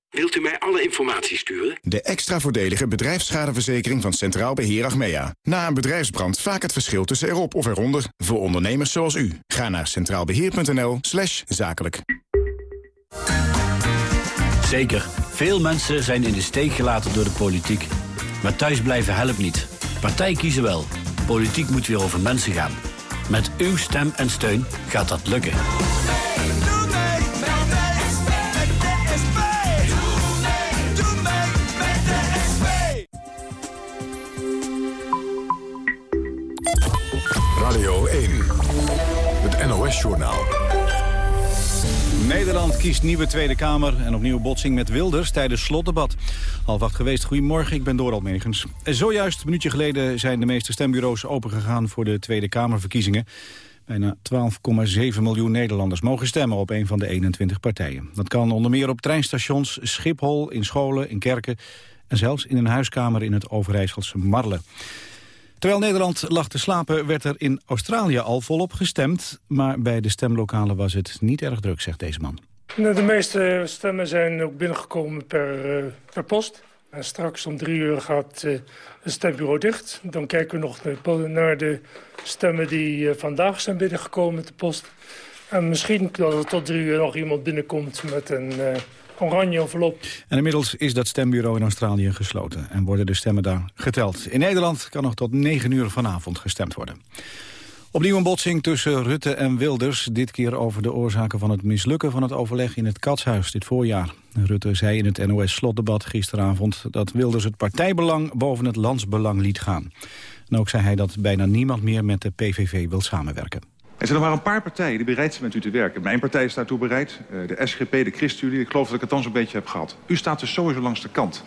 Wilt u mij alle informatie sturen? De extra voordelige bedrijfsschadeverzekering van Centraal Beheer Achmea. Na een bedrijfsbrand vaak het verschil tussen erop of eronder. Voor ondernemers zoals u. Ga naar centraalbeheer.nl slash zakelijk. Zeker, veel mensen zijn in de steek gelaten door de politiek. Maar thuisblijven helpt niet. Partij kiezen wel. Politiek moet weer over mensen gaan. Met uw stem en steun gaat dat lukken. Radio 1, het NOS-journaal. Nederland kiest nieuwe Tweede Kamer en opnieuw botsing met Wilders tijdens slotdebat. Half acht geweest, goedemorgen, ik ben Doral Megens. Zojuist, een minuutje geleden, zijn de meeste stembureaus opengegaan voor de Tweede Kamerverkiezingen. Bijna 12,7 miljoen Nederlanders mogen stemmen op een van de 21 partijen. Dat kan onder meer op treinstations, Schiphol, in scholen, in kerken... en zelfs in een huiskamer in het Overijsselse Marle. Terwijl Nederland lag te slapen werd er in Australië al volop gestemd. Maar bij de stemlokalen was het niet erg druk, zegt deze man. De meeste stemmen zijn ook binnengekomen per, uh, per post. En straks om drie uur gaat uh, het stembureau dicht. Dan kijken we nog naar de stemmen die uh, vandaag zijn binnengekomen met de post. En misschien dat er tot drie uur nog iemand binnenkomt met een oranje. En inmiddels is dat stembureau in Australië gesloten en worden de stemmen daar geteld. In Nederland kan nog tot 9 uur vanavond gestemd worden. Opnieuw een botsing tussen Rutte en Wilders. Dit keer over de oorzaken van het mislukken van het overleg in het Katshuis dit voorjaar. Rutte zei in het NOS-slotdebat gisteravond dat Wilders het partijbelang boven het landsbelang liet gaan. En ook zei hij dat bijna niemand meer met de PVV wil samenwerken. Er zijn nog maar een paar partijen die bereid zijn met u te werken. Mijn partij is daartoe bereid, eh, de SGP, de ChristenUnie. Ik geloof dat ik het dan zo'n beetje heb gehad. U staat dus sowieso langs de kant.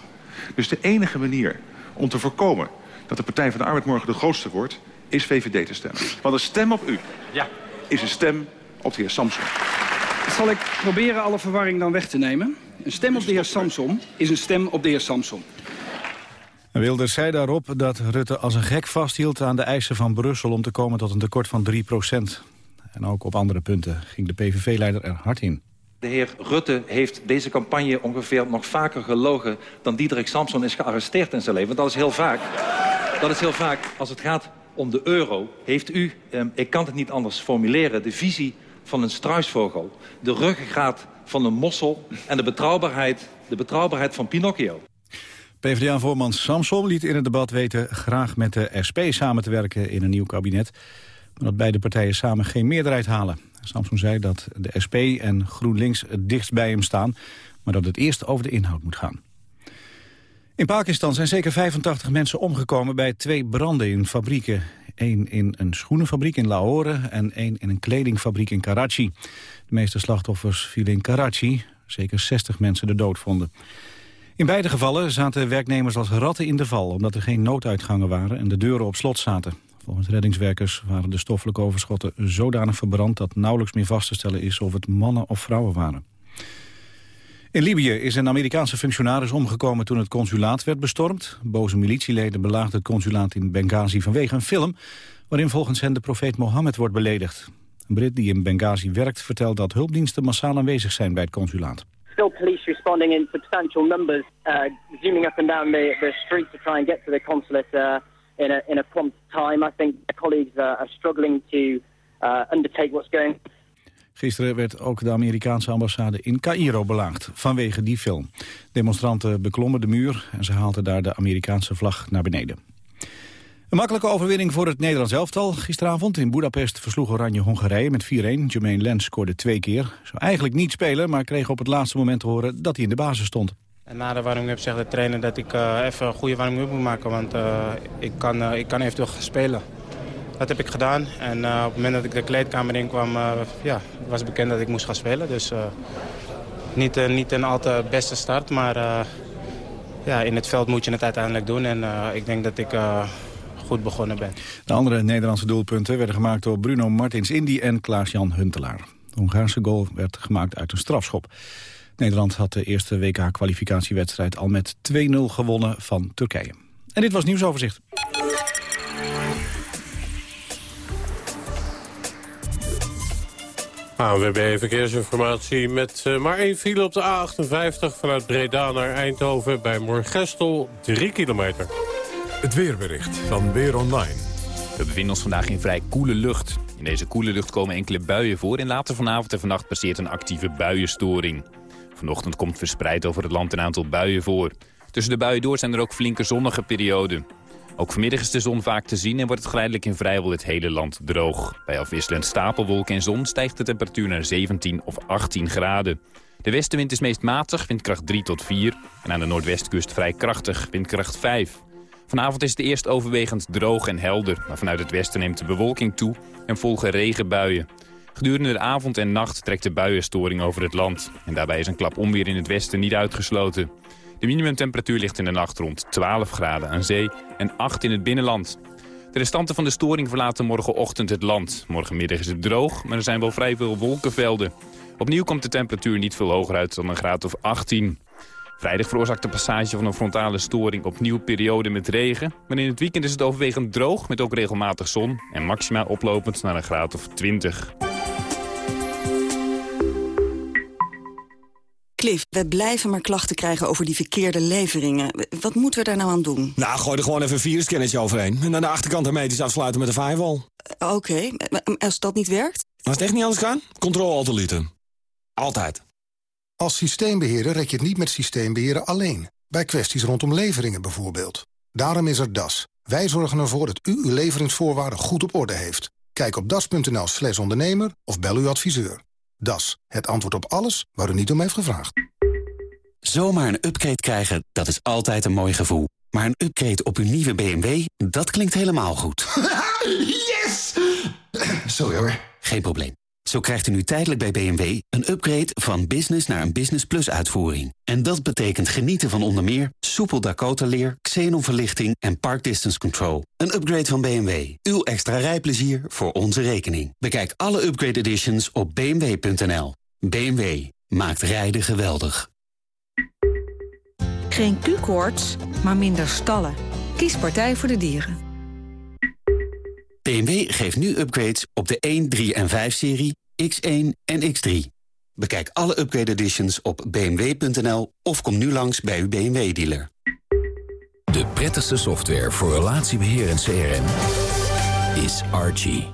Dus de enige manier om te voorkomen dat de Partij van de Arbeid morgen de grootste wordt... is VVD te stemmen. Want een stem op u ja. is een stem op de heer Samson. Zal ik proberen alle verwarring dan weg te nemen? Een stem op de heer Samson is een stem op de heer Samson. Wilders zei daarop dat Rutte als een gek vasthield aan de eisen van Brussel... om te komen tot een tekort van 3 procent. En ook op andere punten ging de PVV-leider er hard in. De heer Rutte heeft deze campagne ongeveer nog vaker gelogen... dan Diederik Samson is gearresteerd in zijn leven. Want dat is heel vaak. Dat is heel vaak als het gaat om de euro. Heeft u, eh, ik kan het niet anders formuleren... de visie van een struisvogel. De ruggengraat van een mossel en de betrouwbaarheid, de betrouwbaarheid van Pinocchio. PvdA-voorman Samson liet in het debat weten graag met de SP samen te werken in een nieuw kabinet. Maar dat beide partijen samen geen meerderheid halen. Samson zei dat de SP en GroenLinks het dichtst bij hem staan, maar dat het eerst over de inhoud moet gaan. In Pakistan zijn zeker 85 mensen omgekomen bij twee branden in fabrieken. Eén in een schoenenfabriek in Lahore en één in een kledingfabriek in Karachi. De meeste slachtoffers vielen in Karachi, zeker 60 mensen de dood vonden. In beide gevallen zaten werknemers als ratten in de val... omdat er geen nooduitgangen waren en de deuren op slot zaten. Volgens reddingswerkers waren de stoffelijke overschotten zodanig verbrand... dat nauwelijks meer vast te stellen is of het mannen of vrouwen waren. In Libië is een Amerikaanse functionaris omgekomen toen het consulaat werd bestormd. Boze militieleden belaagden het consulaat in Benghazi vanwege een film... waarin volgens hen de profeet Mohammed wordt beledigd. Een Brit die in Benghazi werkt vertelt dat hulpdiensten massaal aanwezig zijn bij het consulaat. Still police responding in substantial numbers, uh, zooming up and down the, the street to try and get to the consulate uh, in, a, in a prompt time. I think colleagues uh, are struggling to uh, undertake what's going Gisteren werd ook de Amerikaanse ambassade in Cairo belaagd vanwege die film. Demonstranten beklommen de muur en ze haalden daar de Amerikaanse vlag naar beneden. Een makkelijke overwinning voor het Nederlands elftal. Gisteravond in Budapest versloeg Oranje Hongarije met 4-1. Jermaine Lens scoorde twee keer. Zou eigenlijk niet spelen, maar kreeg op het laatste moment te horen dat hij in de basis stond. En na de warming-up zegt de trainer dat ik uh, even een goede warming-up moet maken. Want uh, ik, kan, uh, ik kan eventueel spelen. Dat heb ik gedaan. En op het moment dat ik de kleedkamer in kwam, ja, was bekend dat ik moest gaan spelen. Dus niet, niet een al te beste start, maar ja, in het veld moet je het uiteindelijk doen. En ik denk dat ik goed begonnen ben. De andere Nederlandse doelpunten werden gemaakt door Bruno Martins Indy en Klaas-Jan Huntelaar. De Hongaarse goal werd gemaakt uit een strafschop. Nederland had de eerste WK-kwalificatiewedstrijd al met 2-0 gewonnen van Turkije. En dit was nieuwsoverzicht. ANWB Verkeersinformatie met uh, maar één file op de A58 vanuit Breda naar Eindhoven bij Moorgestel, 3 kilometer. Het weerbericht van Weer Online. We bevinden ons vandaag in vrij koele lucht. In deze koele lucht komen enkele buien voor... en later vanavond en vannacht passeert een actieve buienstoring. Vanochtend komt verspreid over het land een aantal buien voor. Tussen de buien door zijn er ook flinke zonnige perioden. Ook vanmiddag is de zon vaak te zien en wordt het geleidelijk in vrijwel het hele land droog. Bij afwisselend stapelwolken en zon stijgt de temperatuur naar 17 of 18 graden. De westenwind is meest matig, windkracht 3 tot 4. En aan de noordwestkust vrij krachtig, windkracht 5. Vanavond is het eerst overwegend droog en helder, maar vanuit het westen neemt de bewolking toe en volgen regenbuien. Gedurende de avond en nacht trekt de buienstoring over het land. En daarbij is een klap onweer in het westen niet uitgesloten. De minimumtemperatuur ligt in de nacht rond 12 graden aan zee en 8 in het binnenland. De restanten van de storing verlaten morgenochtend het land. Morgenmiddag is het droog, maar er zijn wel vrij veel wolkenvelden. Opnieuw komt de temperatuur niet veel hoger uit dan een graad of 18. Vrijdag veroorzaakt de passage van een frontale storing opnieuw periode met regen. Maar in het weekend is het overwegend droog met ook regelmatig zon. En maximaal oplopend naar een graad of 20. Cliff, we blijven maar klachten krijgen over die verkeerde leveringen. Wat moeten we daar nou aan doen? Nou, gooi er gewoon even een viruskennetje overheen. En aan de achterkant hermetisch afsluiten met een firewall. Uh, Oké, okay. als dat niet werkt? Als het echt niet anders kan, controle-alt-delete. Altijd. Als systeembeheerder red je het niet met systeembeheerder alleen. Bij kwesties rondom leveringen bijvoorbeeld. Daarom is er DAS. Wij zorgen ervoor dat u uw leveringsvoorwaarden goed op orde heeft. Kijk op das.nl slash ondernemer of bel uw adviseur. DAS, het antwoord op alles waar u niet om heeft gevraagd. Zomaar een upgrade krijgen, dat is altijd een mooi gevoel. Maar een upgrade op uw nieuwe BMW, dat klinkt helemaal goed. yes! Sorry hoor. Geen probleem. Zo krijgt u nu tijdelijk bij BMW een upgrade van business naar een Business Plus uitvoering. En dat betekent genieten van onder meer soepel Dakota-leer, xenonverlichting en park distance control. Een upgrade van BMW. Uw extra rijplezier voor onze rekening. Bekijk alle upgrade editions op bmw.nl. BMW maakt rijden geweldig. Geen Q-koorts, maar minder stallen. Kies Partij voor de Dieren. BMW geeft nu upgrades op de 1, 3 en 5-serie, X1 en X3. Bekijk alle upgrade editions op bmw.nl of kom nu langs bij uw BMW-dealer. De prettigste software voor relatiebeheer en CRM is Archie.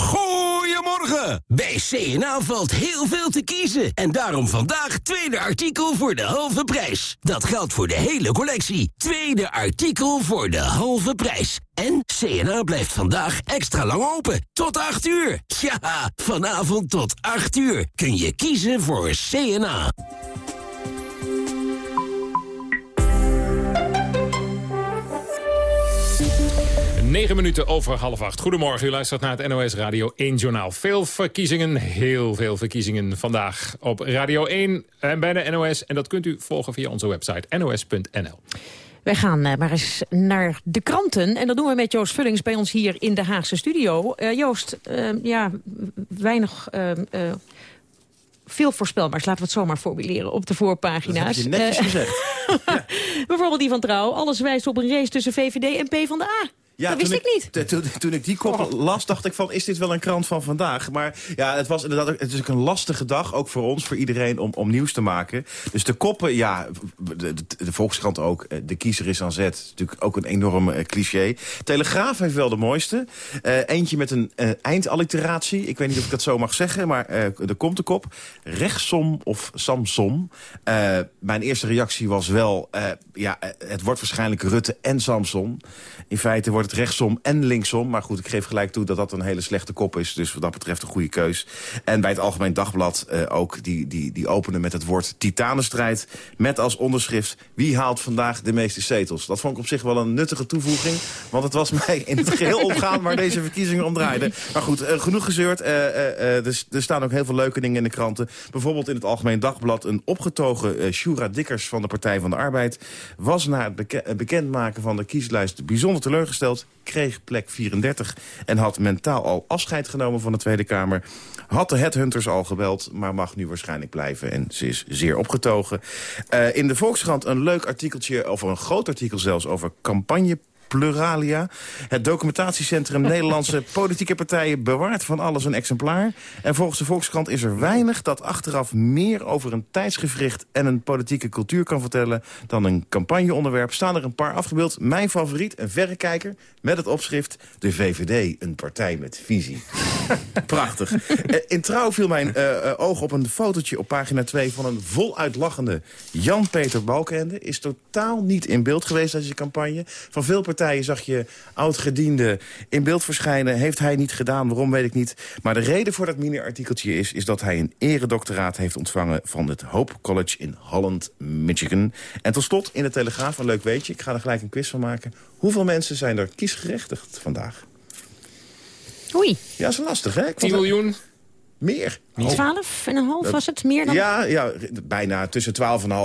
Goedemorgen! Bij CNA valt heel veel te kiezen. En daarom vandaag tweede artikel voor de halve prijs. Dat geldt voor de hele collectie. Tweede artikel voor de halve prijs. En CNA blijft vandaag extra lang open. Tot 8 uur. Ja, vanavond tot 8 uur kun je kiezen voor CNA. 9 minuten over half acht. Goedemorgen, u luistert naar het NOS Radio 1 Journaal. Veel verkiezingen, heel veel verkiezingen vandaag op Radio 1 en bij de NOS. En dat kunt u volgen via onze website nos.nl. Wij gaan uh, maar eens naar de kranten. En dat doen we met Joost Vullings bij ons hier in de Haagse studio. Uh, Joost, uh, ja, weinig veel voorspelbaars, laten we het zomaar formuleren, op de voorpagina's. Dat heb je netjes gezegd. ja. Bijvoorbeeld die van Trouw. Alles wijst op een race tussen VVD en PvdA. Ja, dat wist ik, niet. Toen, toen, ik die kop las, dacht ik van, is dit wel een krant van vandaag? Maar ja, het was inderdaad het is ook een lastige dag, ook voor ons, voor iedereen, om, om nieuws te maken. Dus de koppen, ja, de, de, Volkskrant ook, eh, de kiezer is aan zet. Natuurlijk ook een enorm uh, cliché. Telegraaf heeft wel de mooiste. Uh, eentje met een uh, eindalliteratie. Ik weet niet of ik dat zo mag zeggen, maar er komt de kop. Rechtsom of Samsom. mijn eerste reactie was wel, ja, het wordt waarschijnlijk Rutte en Samson. In feite wordt het rechtsom en linksom. Maar goed, ik geef gelijk toe dat dat een hele slechte kop is. Dus wat dat betreft een goede keus. En bij het Algemeen Dagblad uh, ook, die, die, die openen met het woord titanenstrijd. Met als onderschrift, wie haalt vandaag de meeste zetels? Dat vond ik op zich wel een nuttige toevoeging. Want het was mij in het geheel opgaan waar deze verkiezingen om draaiden. Maar goed, uh, genoeg gezeurd. Uh, er, er, staan ook heel veel leuke dingen in de kranten. Bijvoorbeeld in het Algemeen Dagblad een opgetogen Shura Dikkers van de Partij van de Arbeid... was na het beke bekendmaken van de kieslijst bijzonder teleurgesteld kreeg plek 34 en had mentaal al afscheid genomen van de Tweede Kamer. Had de headhunters al gebeld, maar mag nu waarschijnlijk blijven. En ze is zeer opgetogen. Uh, in de Volkskrant een leuk artikeltje, of een groot artikel zelfs... over campagne Pluralia. Het documentatiecentrum Nederlandse politieke partijen bewaart van alles een exemplaar. En volgens de Volkskrant is er weinig dat achteraf meer over een tijdsgevricht en een politieke cultuur kan vertellen dan een campagneonderwerp. Staan er een paar afgebeeld. Mijn favoriet, een verrekijker met het opschrift de VVD, een partij met visie. Prachtig. Eh, in trouw viel mijn uh, oog op een fotootje op pagina 2 van een voluit lachende Jan-Peter Balkenende. Is totaal niet in beeld geweest tijdens de campagne. Van veel partijen zag je oud-gediende in beeld verschijnen. Heeft hij niet gedaan, waarom weet ik niet. Maar de reden voor dat mini-artikeltje is... is dat hij een eredoctoraat heeft ontvangen van het Hope College in Holland, Michigan. En tot slot in de Telegraaf, een leuk weetje. Ik ga er gelijk een quiz van maken. Hoeveel mensen zijn er kiesgerechtigd vandaag? Oei. Ja, dat is lastig, hè? 10 miljoen? Meer. 12 en een half was het? Meer dan? Ja, ja bijna tussen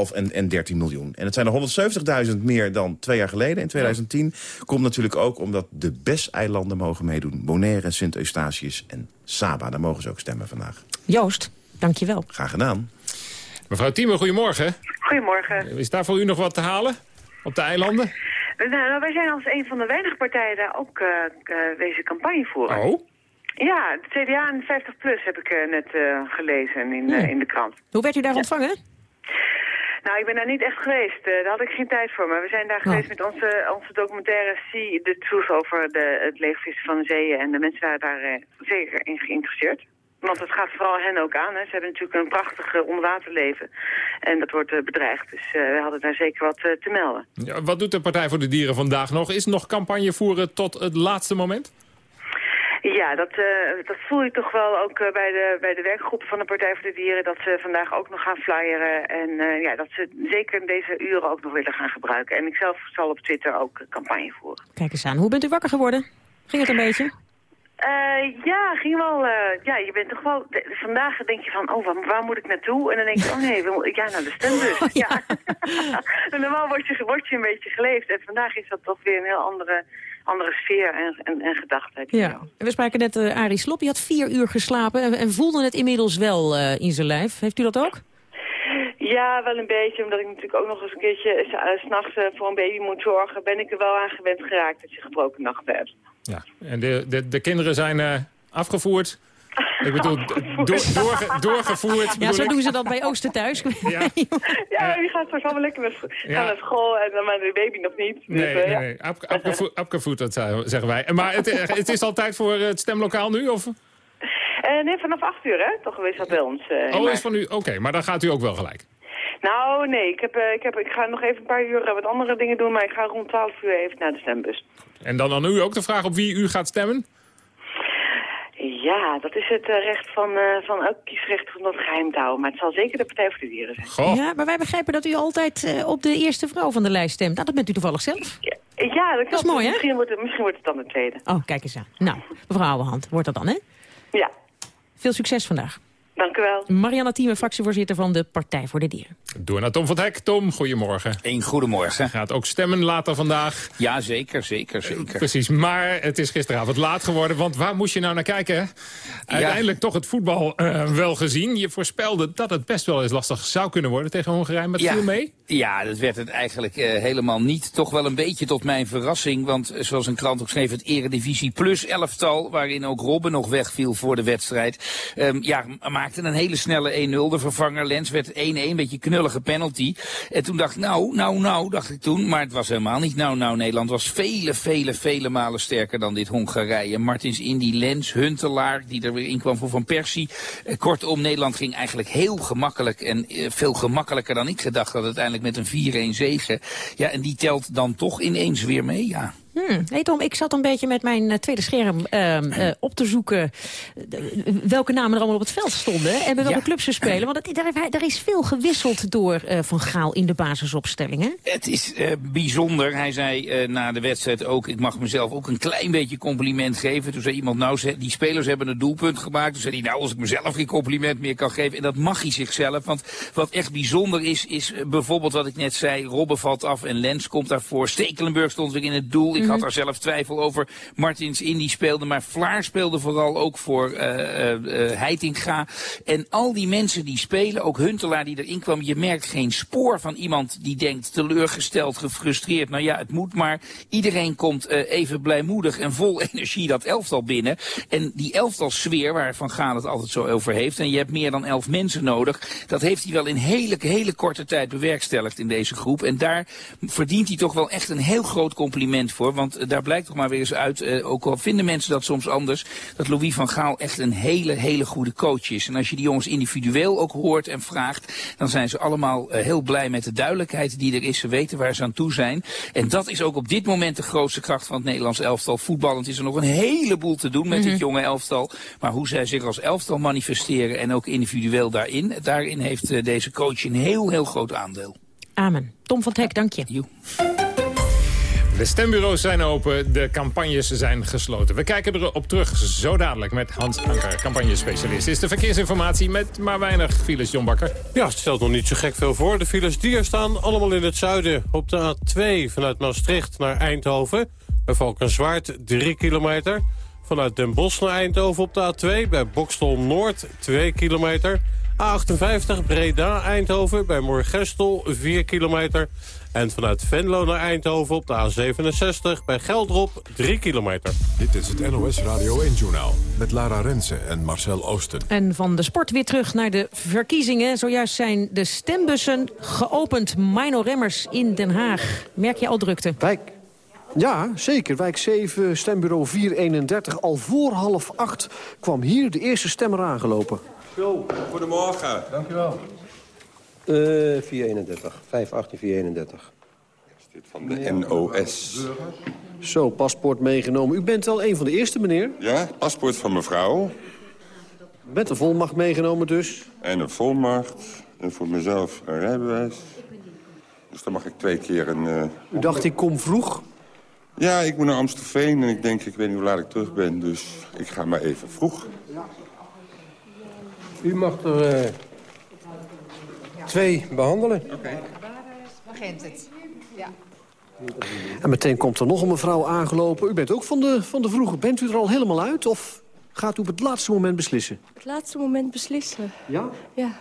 12,5 en, en 13 miljoen. En het zijn er 170.000 meer dan twee jaar geleden. In 2010 komt natuurlijk ook omdat de BES-eilanden mogen meedoen. Bonaire, Sint-Eustatius en Saba. Daar mogen ze ook stemmen vandaag. Joost, dankjewel. Graag gedaan. Mevrouw Thieme, goedemorgen. Goedemorgen. Is daar voor u nog wat te halen op de eilanden? Nou, wij zijn als een van de weinige partijen daar ook uh, wezen campagne voor. Oh? Ja, de CDA en 50PLUS heb ik uh, net uh, gelezen in, uh, in de krant. Hoe werd u daar ontvangen? Nou, ik ben daar niet echt geweest. daar had ik geen tijd voor. Maar we zijn daar oh. geweest met onze, onze documentaire See the Truth over de, het leegvissen van de zeeën. En de mensen waren daar zeker in geïnteresseerd. Want het gaat vooral hen ook aan. Hè. Ze hebben natuurlijk een prachtig uh, onderwaterleven. En dat wordt uh, bedreigd. Dus uh, we hadden daar zeker wat te melden. Ja, wat doet de Partij voor de Dieren vandaag nog? Is nog campagne voeren tot het laatste moment? Ja, dat, dat voel je toch wel ook bij, de, bij de werkgroepen van de Partij voor de Dieren... dat ze vandaag ook nog gaan flyeren. En ja, dat ze zeker in deze uren ook nog willen gaan gebruiken. En ik zelf zal op Twitter ook campagne voeren. Kijk eens aan. Hoe bent u wakker geworden? Ging het een beetje? Uh, ja, ging wel. Uh, ja, je bent toch wel. De, vandaag denk je van, oh, waar, waar, moet ik naartoe? En dan denk je, oh nee, wil, ik ga naar de stembus. Oh, ja. en normaal word je, word je een beetje geleefd. En vandaag is dat toch weer een heel andere, andere sfeer en, en, en gedachte. Ja. We spraken net uh, Arie Slop. Die had vier uur geslapen en, en voelde het inmiddels wel in zijn lijf. Heeft u dat ook? Ja, wel een beetje. Omdat ik natuurlijk ook nog eens een keertje uh, s'nachts uh, voor een baby moet zorgen... ben ik er wel aan gewend geraakt dat je gebroken nachten hebt. Ja, en de, de, de kinderen zijn uh, afgevoerd. Ik bedoel, door, doorge, doorgevoerd. Ja, zo doen ze dat bij Oosten thuis. Ja, ja die gaat straks allemaal lekker naar, ja. naar school en dan maar de baby nog niet. Dus, nee, uh, nee, nee. Dat zeggen wij. Maar het, het is al tijd voor het stemlokaal nu? Of? Uh, nee, vanaf 8 uur, hè? Toch is dat bij ons. Uh, oh, is van u? Oké, okay, maar dan gaat u ook wel gelijk. Nou, nee. Ik, heb, ik, heb, ik ga nog even een paar uur wat andere dingen doen, maar ik ga rond 12 uur even naar de stembus. En dan aan u ook de vraag op wie u gaat stemmen? Ja, dat is het recht van, uh, van elk kiesrecht om dat geheim te houden. Maar het zal zeker de Partij voor de Dieren zijn. Goh. Ja, maar wij begrijpen dat u altijd uh, op de eerste vrouw van de lijst stemt. Nou, dat bent u toevallig zelf. Ja, ja dat, dat is mooi, hè? Misschien wordt, het, misschien wordt het dan de tweede. Oh, kijk eens aan. Nou, mevrouw Ouwehand, wordt dat dan, hè? Ja. Veel succes vandaag. Dank u wel. Marianne Thieme, fractievoorzitter van de Partij voor de Dieren. Door naar Tom van Hek. Tom, goedemorgen. Een goedemorgen. Gaat ook stemmen later vandaag. Ja, zeker, zeker, zeker. Precies, maar het is gisteravond laat geworden. Want waar moest je nou naar kijken? Uiteindelijk toch het voetbal uh, wel gezien. Je voorspelde dat het best wel eens lastig zou kunnen worden tegen Hongarije. Met ja. viel mee? Ja, dat werd het eigenlijk uh, helemaal niet. Toch wel een beetje tot mijn verrassing. Want uh, zoals een krant ook schreef, het Eredivisie Plus elftal... waarin ook Robben nog wegviel voor de wedstrijd... Um, ja, maakte een hele snelle 1-0. De vervanger Lens werd 1-1, een beetje knullige penalty. En toen dacht ik, nou, nou, nou, dacht ik toen. Maar het was helemaal niet nou, nou. Nederland was vele, vele, vele malen sterker dan dit Hongarije. Martins Indy, Lens, Huntelaar, die er weer in kwam voor Van Persie. Uh, kortom, Nederland ging eigenlijk heel gemakkelijk... en uh, veel gemakkelijker dan ik gedacht had uiteindelijk met een 4-1 zege. Ja, en die telt dan toch ineens weer mee, ja. Hmm. Tom, ik zat een beetje met mijn uh, tweede scherm uh, uh, op te zoeken welke namen er allemaal op het veld stonden en bij welke ja. clubs ze spelen. Want het, daar, daar, is veel gewisseld door Van Gaal in de basisopstellingen. Het is bijzonder. Hij zei na de wedstrijd ook, ik mag mezelf ook een klein beetje compliment geven. Toen zei iemand, nou, die spelers hebben een doelpunt gemaakt. Toen zei hij, nou, als ik mezelf geen compliment meer kan geven. En dat mag hij zichzelf. Want wat echt bijzonder is, is bijvoorbeeld wat ik net zei. Robben valt af en Lens komt daarvoor. Stekelenburg stond weer in het doel. Ik had er zelf twijfel over. Martins Indy speelde, maar Vlaar speelde vooral ook voor uh, uh, Heitinga. En al die mensen die spelen, ook Huntelaar die erin kwam, je merkt geen spoor van iemand die denkt teleurgesteld, gefrustreerd. Nou ja, het moet maar. Iedereen komt even blijmoedig en vol energie dat elftal binnen. En die elftalsfeer, waar Van Gaal het altijd zo over heeft, en je hebt meer dan elf mensen nodig, dat heeft hij wel in hele, hele korte tijd bewerkstelligd in deze groep. En daar verdient hij toch wel echt een heel groot compliment voor. Want daar blijkt toch maar weer eens uit, uh, ook al vinden mensen dat soms anders, dat Louis van Gaal echt een hele, hele goede coach is. En als je die jongens individueel ook hoort en vraagt, dan zijn ze allemaal uh, heel blij met de duidelijkheid die er is. Ze weten waar ze aan toe zijn. En dat is ook op dit moment de grootste kracht van het Nederlands elftal. Voetballend is er nog een heleboel te doen met mm -hmm. dit jonge elftal. Maar hoe zij zich als elftal manifesteren en ook individueel daarin, daarin heeft deze coach een heel, heel groot aandeel. Amen. Tom van Hek, dank je. De stembureaus zijn open, de campagnes zijn gesloten. We kijken erop terug zo dadelijk met Hans Anker, campagnespecialist. Is de verkeersinformatie met maar weinig files, John Bakker? Ja, het stelt nog niet zo gek veel voor. De files die er staan, allemaal in het zuiden. Op de A2 vanuit Maastricht naar Eindhoven. Bij Valkenswaard 3 kilometer. Vanuit Den Bosch naar Eindhoven op de A2. Bij Bokstel Noord 2 kilometer. A58 Breda-Eindhoven bij Moorgestel 4 kilometer. En vanuit Venlo naar Eindhoven op de A67 bij Geldrop 3 kilometer. Dit is het NOS Radio 1-journaal met Lara Rensen en Marcel Oosten. En van de sport weer terug naar de verkiezingen. Zojuist zijn de stembussen geopend. Mino Remmers in Den Haag. Merk je al drukte? Kijk, Ja, zeker. Wijk 7, stembureau 431. Al voor half acht kwam hier de eerste stemmer aangelopen. Zo, goedemorgen. Dankjewel. Uh, 431, 518 431. Is dit van de NOS? Zo, paspoort meegenomen. U bent wel een van de eerste, meneer? Ja, paspoort van mevrouw. Met een volmacht meegenomen dus? En een volmacht. En voor mezelf een rijbewijs. Dus dan mag ik twee keer een... Uh... U dacht, ik kom vroeg? Ja, ik moet naar Amstelveen en ik denk, ik weet niet hoe laat ik terug ben. Dus ik ga maar even vroeg. U mag er uh, twee behandelen. Oké. Okay. Begint het, ja. En meteen komt er nog een mevrouw aangelopen. U bent ook van de, van de vroege. Bent u er al helemaal uit of gaat u op het laatste moment beslissen? Het laatste moment beslissen? Ja? Ja.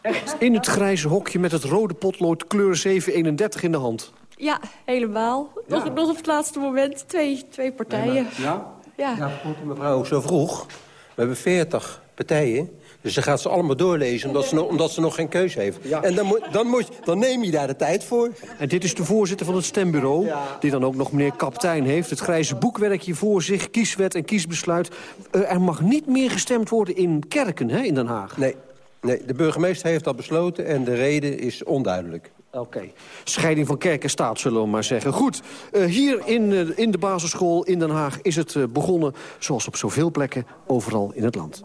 Echt? In het grijze hokje met het rode potlood kleur 731 in de hand? Ja, helemaal. Nog, ja. nog op het laatste moment. Twee, twee partijen. ja? Ja. Ja, komt mevrouw zo vroeg. We hebben veertig partijen. Dus ze gaat ze allemaal doorlezen, omdat ze nog, omdat ze nog geen keuze heeft. Ja. En dan, moet, dan, moet, dan neem je daar de tijd voor. En dit is de voorzitter van het stembureau, ja. die dan ook nog meneer Kaptein heeft. Het grijze boekwerk hier voor zich, kieswet en kiesbesluit. Uh, er mag niet meer gestemd worden in kerken hè, in Den Haag. Nee, nee, de burgemeester heeft dat besloten en de reden is onduidelijk. Oké. Okay. Scheiding van kerk en staat, zullen we maar zeggen. Goed, uh, hier in, uh, in de basisschool in Den Haag is het uh, begonnen... zoals op zoveel plekken overal in het land.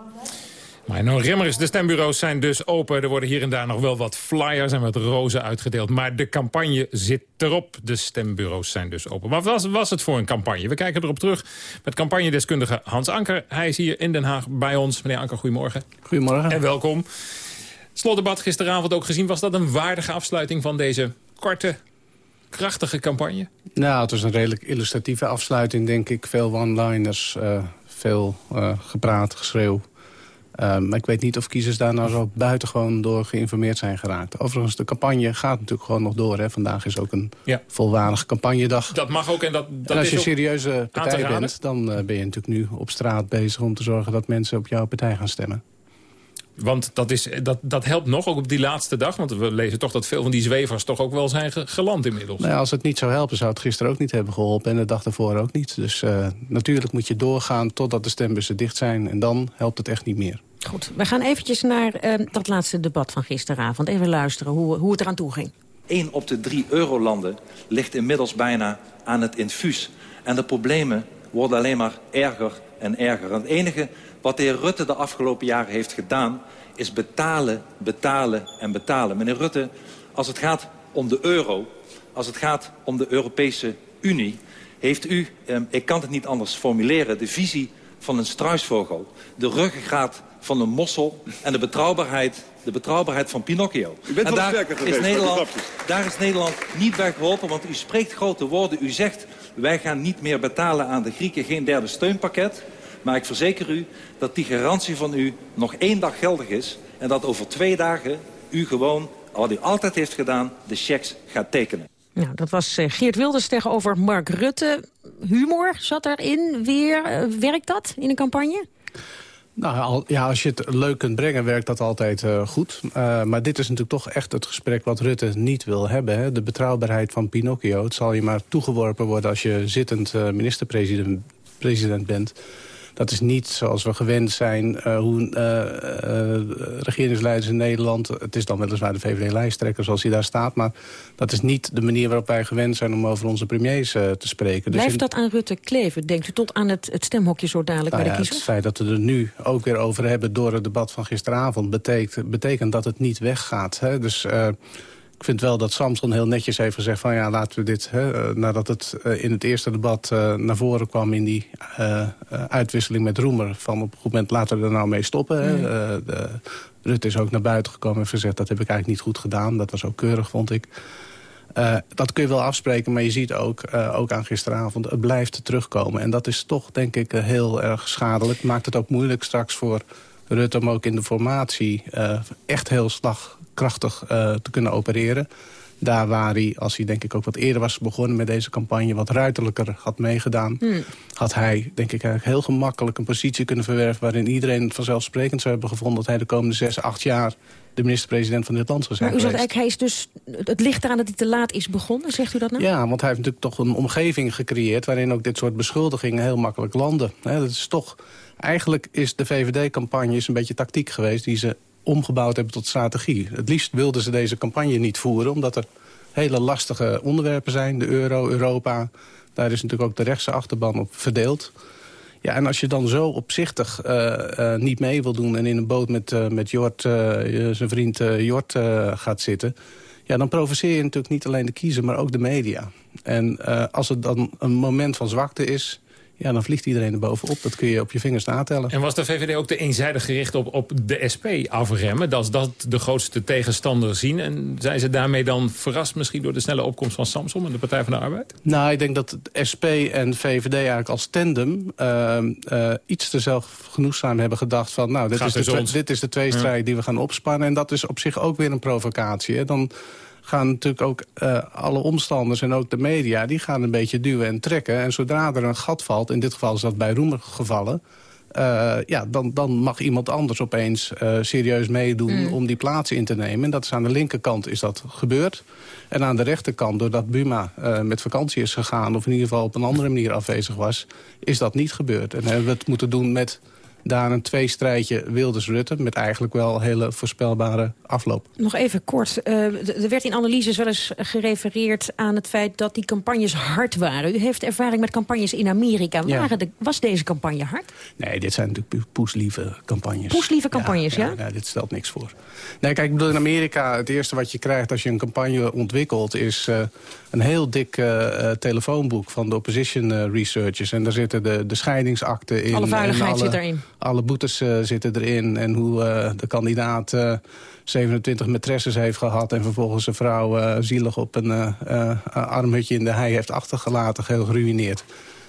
Maar nou, Remmers, de stembureaus zijn dus open. Er worden hier en daar nog wel wat flyers en wat rozen uitgedeeld. Maar de campagne zit erop. De stembureaus zijn dus open. Maar wat was, was het voor een campagne? We kijken erop terug met campagnedeskundige Hans Anker. Hij is hier in Den Haag bij ons. Meneer Anker, goedemorgen. Goedemorgen. En welkom. Slotdebat gisteravond ook gezien. Was dat een waardige afsluiting van deze korte, krachtige campagne? Nou, het was een redelijk illustratieve afsluiting, denk ik. Veel one-liners, uh, veel uh, gepraat, geschreeuw. Uh, maar ik weet niet of kiezers daar nou zo buitengewoon door geïnformeerd zijn geraakt. Overigens, de campagne gaat natuurlijk gewoon nog door. Hè. Vandaag is ook een ja. volwaardige campagnedag. Dat mag ook. En, dat, dat en als je een serieuze partij bent, dan uh, ben je natuurlijk nu op straat bezig... om te zorgen dat mensen op jouw partij gaan stemmen. Want dat, is, dat, dat helpt nog, ook op die laatste dag. Want we lezen toch dat veel van die zwevers toch ook wel zijn geland inmiddels. Nou ja, als het niet zou helpen, zou het gisteren ook niet hebben geholpen. En de dag daarvoor ook niet. Dus uh, natuurlijk moet je doorgaan totdat de stembussen dicht zijn. En dan helpt het echt niet meer. Goed, we gaan eventjes naar uh, dat laatste debat van gisteravond. Even luisteren hoe, hoe het eraan toe ging. Eén op de drie eurolanden ligt inmiddels bijna aan het infuus. En de problemen worden alleen maar erger en erger. En het enige wat de heer Rutte de afgelopen jaren heeft gedaan... is betalen, betalen en betalen. Meneer Rutte, als het gaat om de euro... als het gaat om de Europese Unie... heeft u, eh, ik kan het niet anders formuleren... de visie van een struisvogel. De ruggengraat van een mossel en de betrouwbaarheid, de betrouwbaarheid van Pinocchio. U bent en daar geweest, is Nederland, daar is Nederland niet bij geholpen, want u spreekt grote woorden. U zegt, wij gaan niet meer betalen aan de Grieken, geen derde steunpakket. Maar ik verzeker u dat die garantie van u nog één dag geldig is... en dat over twee dagen u gewoon, wat u altijd heeft gedaan, de checks gaat tekenen. Nou, dat was uh, Geert Wilders tegenover Mark Rutte. Humor zat daarin weer. Uh, werkt dat in een campagne? Nou, al, ja, als je het leuk kunt brengen, werkt dat altijd uh, goed. Uh, maar dit is natuurlijk toch echt het gesprek wat Rutte niet wil hebben. Hè? De betrouwbaarheid van Pinocchio. Het zal je maar toegeworpen worden als je zittend uh, minister-president president bent. Dat is niet zoals we gewend zijn uh, hoe uh, uh, regeringsleiders in Nederland... het is dan weliswaar de VVD-lijsttrekker zoals hij daar staat... maar dat is niet de manier waarop wij gewend zijn om over onze premiers te spreken. Blijft dus in... dat aan Rutte kleven, denkt u, tot aan het, het stemhokje zo dadelijk nou bij de ja, kiezers? Het feit dat we er nu ook weer over hebben door het debat van gisteravond... betekent, betekent dat het niet weggaat. Hè? Dus... Ik vind wel dat Samson heel netjes heeft gezegd van ja, laten we dit... Hè, nadat het in het eerste debat uh, naar voren kwam in die uh, uitwisseling met Roemer... van op een goed moment laten we er nou mee stoppen. Hè. De, Rutte is ook naar buiten gekomen en heeft gezegd dat heb ik eigenlijk niet goed gedaan. Dat was ook keurig, vond ik. dat kun je wel afspreken, maar je ziet ook, ook aan gisteravond... het blijft terugkomen. En dat is toch, denk ik, heel erg schadelijk. Maakt het ook moeilijk straks voor Rutte om ook in de formatie... echt heel slag krachtig uh, te kunnen opereren. Daar waar hij, als hij denk ik ook wat eerder was begonnen met deze campagne... wat ruiterlijker had meegedaan... Hmm. had hij, denk ik, eigenlijk heel gemakkelijk een positie kunnen verwerven... waarin iedereen het vanzelfsprekend zou hebben gevonden... dat hij de komende zes, acht jaar de minister-president van dit land zou zijn Maar u zegt eigenlijk, hij is dus, het ligt eraan dat hij te laat is begonnen. Zegt u dat nou? Ja, want hij heeft natuurlijk toch een omgeving gecreëerd... waarin ook dit soort beschuldigingen heel makkelijk landen. Dat is toch, eigenlijk is de VVD-campagne een beetje tactiek geweest... die ze omgebouwd hebben tot strategie. Het liefst wilden ze deze campagne niet voeren... omdat er hele lastige onderwerpen zijn. De euro, Europa. Daar is natuurlijk ook de rechtse achterban op verdeeld. Ja, en als je dan zo opzichtig eh, eh, niet mee wil doen... en in een boot met, eh, met Jort, zijn vriend Jort gaat zitten... ja, dan provoceer je natuurlijk niet alleen de kiezer, maar ook de media. En als het dan een moment van zwakte is... ja, dan vliegt iedereen er bovenop. Dat kun je op je vingers natellen. En was de VVD ook te eenzijdig gericht op, op de SP afremmen? Dat is dat de grootste tegenstander zien? En zijn ze daarmee dan verrast misschien door de snelle opkomst van Samson en de Partij van de Arbeid? Nou, ik denk dat het SP en VVD eigenlijk als tandem... eh, eh, iets te zelfgenoegzaam hebben gedacht van... nou, dit Gaat is, de dit is de tweestrijd Ja. die we gaan opspannen. En dat is op zich ook weer een provocatie. Hè. Dan gaan natuurlijk ook eh, alle omstanders en ook de media... die gaan een beetje duwen en trekken. En zodra er een gat valt, in dit geval is dat bij Roemer gevallen... eh, ja, dan, dan mag iemand anders opeens eh, serieus meedoen Mm. om die plaats in te nemen. En dat is aan de linkerkant is dat gebeurd. En aan de rechterkant, doordat Buma met vakantie is gegaan... of in ieder geval op een andere manier afwezig was, is dat niet gebeurd. En hebben we het moeten doen met daar een tweestrijdje Wilders-Rutte... met eigenlijk wel hele voorspelbare afloop. Nog even kort. eh, er werd in analyses wel eens gerefereerd aan het feit dat die campagnes hard waren. U heeft ervaring met campagnes in Amerika. Ja. Waren de, was deze campagne hard? Nee, dit zijn natuurlijk poeslieve campagnes. Poeslieve campagnes, ja? ja, dit stelt niks voor. Nee, kijk, ik bedoel, in Amerika, het eerste wat je krijgt als je een campagne ontwikkelt... is eh, een heel dik eh, eh, telefoonboek van de opposition eh, researchers. En daar zitten de, de scheidingsakten in. Alle veiligheid alle, zit erin. Alle boetes zitten erin. En hoe de kandidaat eh, 27 maîtresses heeft gehad... en vervolgens zijn vrouw zielig op een armhutje in de hei heeft achtergelaten... heel geruineerd.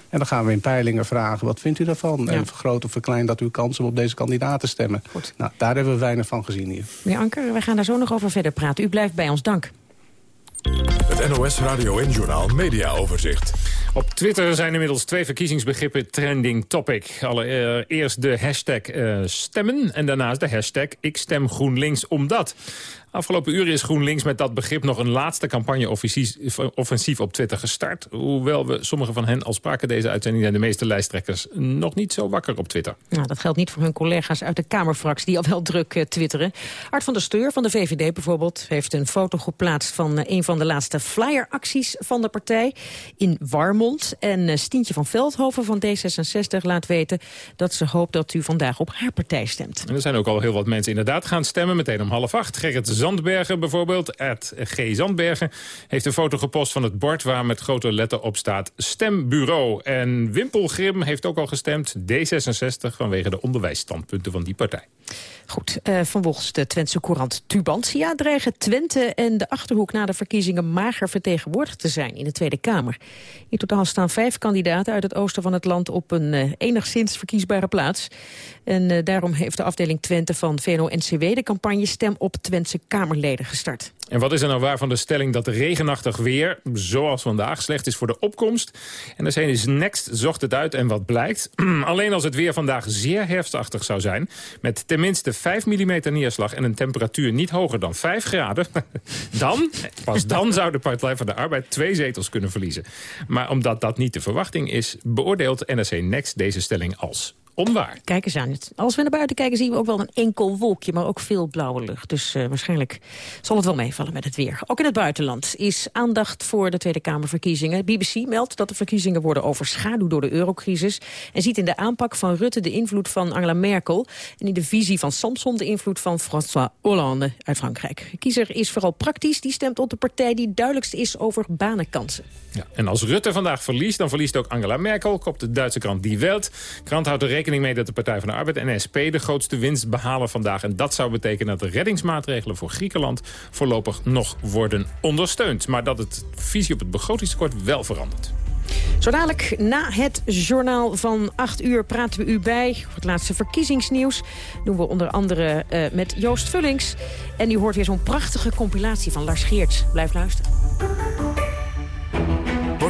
En dan gaan we in peilingen vragen, wat vindt u daarvan? En vergroot of verklein dat uw kans om op deze kandidaat te stemmen. Nou, daar hebben we weinig van gezien hier. Meneer Anker, we gaan daar zo nog over verder praten. U blijft bij ons, dank. NOS Radio en Journaal Media Overzicht. Op Twitter zijn inmiddels twee verkiezingsbegrippen trending topic. Allereerst de hashtag eh, stemmen en daarnaast de hashtag ik stem GroenLinks omdat. Afgelopen uur is GroenLinks met dat begrip nog een laatste campagne-offensief op Twitter gestart. Hoewel we sommigen van hen al spraken deze uitzending zijn de meeste lijsttrekkers nog niet zo wakker op Twitter. Nou, dat geldt niet voor hun collega's uit de Kamerfractie... die al wel druk eh, twitteren. Art van der Steur van de VVD bijvoorbeeld... heeft een foto geplaatst van eh, een van de laatste flyeracties van de partij... in Warmond. En eh, Stientje van Veldhoven van D66 laat weten... dat ze hoopt dat u vandaag op haar partij stemt. En er zijn ook al heel wat mensen inderdaad gaan stemmen. Meteen om half acht. Gerrit Zandbergen bijvoorbeeld, at G. Zandbergen... heeft een foto gepost van het bord waar met grote letter op staat... Stembureau. En Wimpelgrim heeft ook al gestemd. D66 vanwege de onderwijsstandpunten van die partij. Goed, eh, de Twentse courant Tubantia dreigen Twente en de Achterhoek na de verkiezingen mager vertegenwoordigd te zijn in de Tweede Kamer. In totaal staan vijf kandidaten uit het oosten van het land op een eh, enigszins verkiesbare plaats. En eh, daarom heeft de afdeling Twente van VNO-NCW de campagne Stem op Twentse Kamerleden gestart. En wat is er nou waar van de stelling dat regenachtig weer, zoals vandaag, slecht is voor de opkomst? En de is Next zocht het uit en wat blijkt? Alleen als het weer vandaag zeer herfstachtig zou zijn, met tenminste 5 mm neerslag en een temperatuur niet hoger dan 5 graden, dan, pas dan zou de Partij van de Arbeid twee zetels kunnen verliezen. Maar omdat dat niet de verwachting is, beoordeelt NRC Next deze stelling als onwaar. Kijk eens aan. Het. Als we naar buiten kijken zien we ook wel een enkel wolkje, maar ook veel blauwe lucht. Dus eh, waarschijnlijk zal het wel meevallen met het weer. Ook in het buitenland is aandacht voor de Tweede Kamerverkiezingen. BBC meldt dat de verkiezingen worden overschaduwd door de eurocrisis... en ziet in de aanpak van Rutte de invloed van Angela Merkel... en in de visie van Samson de invloed van François Hollande uit Frankrijk. De kiezer is vooral praktisch. Die stemt op de partij die duidelijkst is over banenkansen. Ja, en als Rutte vandaag verliest, dan verliest ook Angela Merkel... kopt de Duitse krant Die Welt. krant houdt er rekening mee dat de Partij van de Arbeid en SP... de grootste winst behalen vandaag. En dat zou betekenen dat de reddingsmaatregelen voor Griekenland... voorlopig nog worden ondersteund. Maar dat het visie op het begrotingstekort wel verandert. Zo dadelijk na het journaal van 8 uur praten we u bij. Het laatste verkiezingsnieuws doen we onder andere uh, met Joost Vullings. En u hoort weer zo'n prachtige compilatie van Lars Geerts. Blijf luisteren.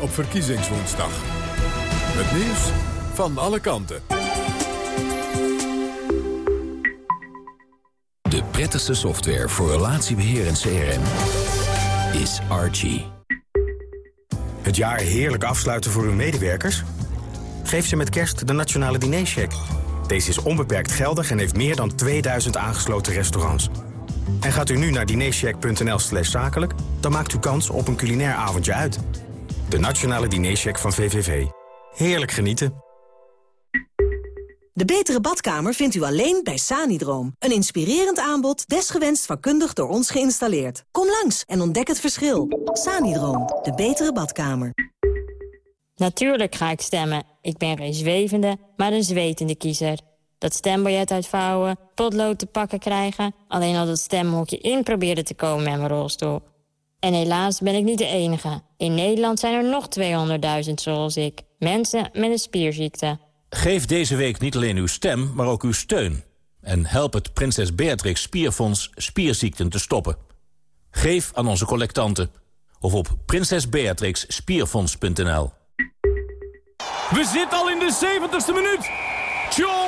op verkiezingswoensdag. Het nieuws van alle kanten. De prettigste software voor relatiebeheer en CRM is Archie. Het jaar heerlijk afsluiten voor uw medewerkers? Geef ze met kerst de Nationale Dinercheck. Deze is onbeperkt geldig en heeft meer dan 2000 aangesloten restaurants. En gaat u nu naar dinercheck.nl slash zakelijk... dan maakt u kans op een culinair avondje uit. De Nationale Dinercheck van VVV. Heerlijk genieten. De betere badkamer vindt u alleen bij Sanidroom. Een inspirerend aanbod, desgewenst vakkundig door ons geïnstalleerd. Kom langs en ontdek het verschil. Sanidroom, de betere badkamer. Natuurlijk ga ik stemmen. Ik ben geen zwevende, maar een zwetende kiezer. Dat stembiljet uitvouwen, potlood te pakken krijgen... alleen al dat stemhokje in proberen te komen met mijn rolstoel. En helaas ben ik niet de enige. In Nederland zijn er nog 200.000 zoals ik. Mensen met een spierziekte. Geef deze week niet alleen uw stem, maar ook uw steun. En help het Prinses Beatrix Spierfonds spierziekten te stoppen. Geef aan onze collectanten. Of op prinsesbeatrixspierfonds.nl We zitten al in de 70ste minuut. Tjonge,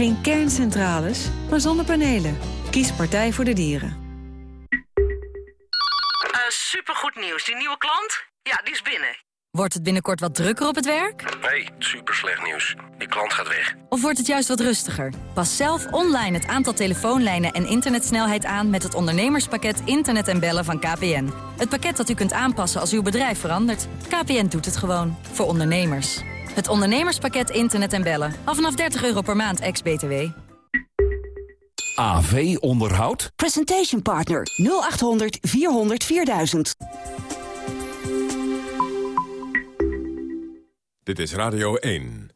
Geen kerncentrales, maar zonnepanelen. Kies Partij voor de Dieren. Uh, supergoed nieuws. Die nieuwe klant? Ja, die is binnen. Wordt het binnenkort wat drukker op het werk? Nee, super slecht nieuws. Die klant gaat weg. Of wordt het juist wat rustiger? Pas zelf online het aantal telefoonlijnen en internetsnelheid aan... met het ondernemerspakket Internet en Bellen van KPN. Het pakket dat u kunt aanpassen als uw bedrijf verandert. KPN doet het gewoon. Voor ondernemers. Het ondernemerspakket Internet en Bellen. Al vanaf 30 euro per maand, ex-BTW. AV-onderhoud? Presentation Partner 0800 400 4000. Dit is Radio 1.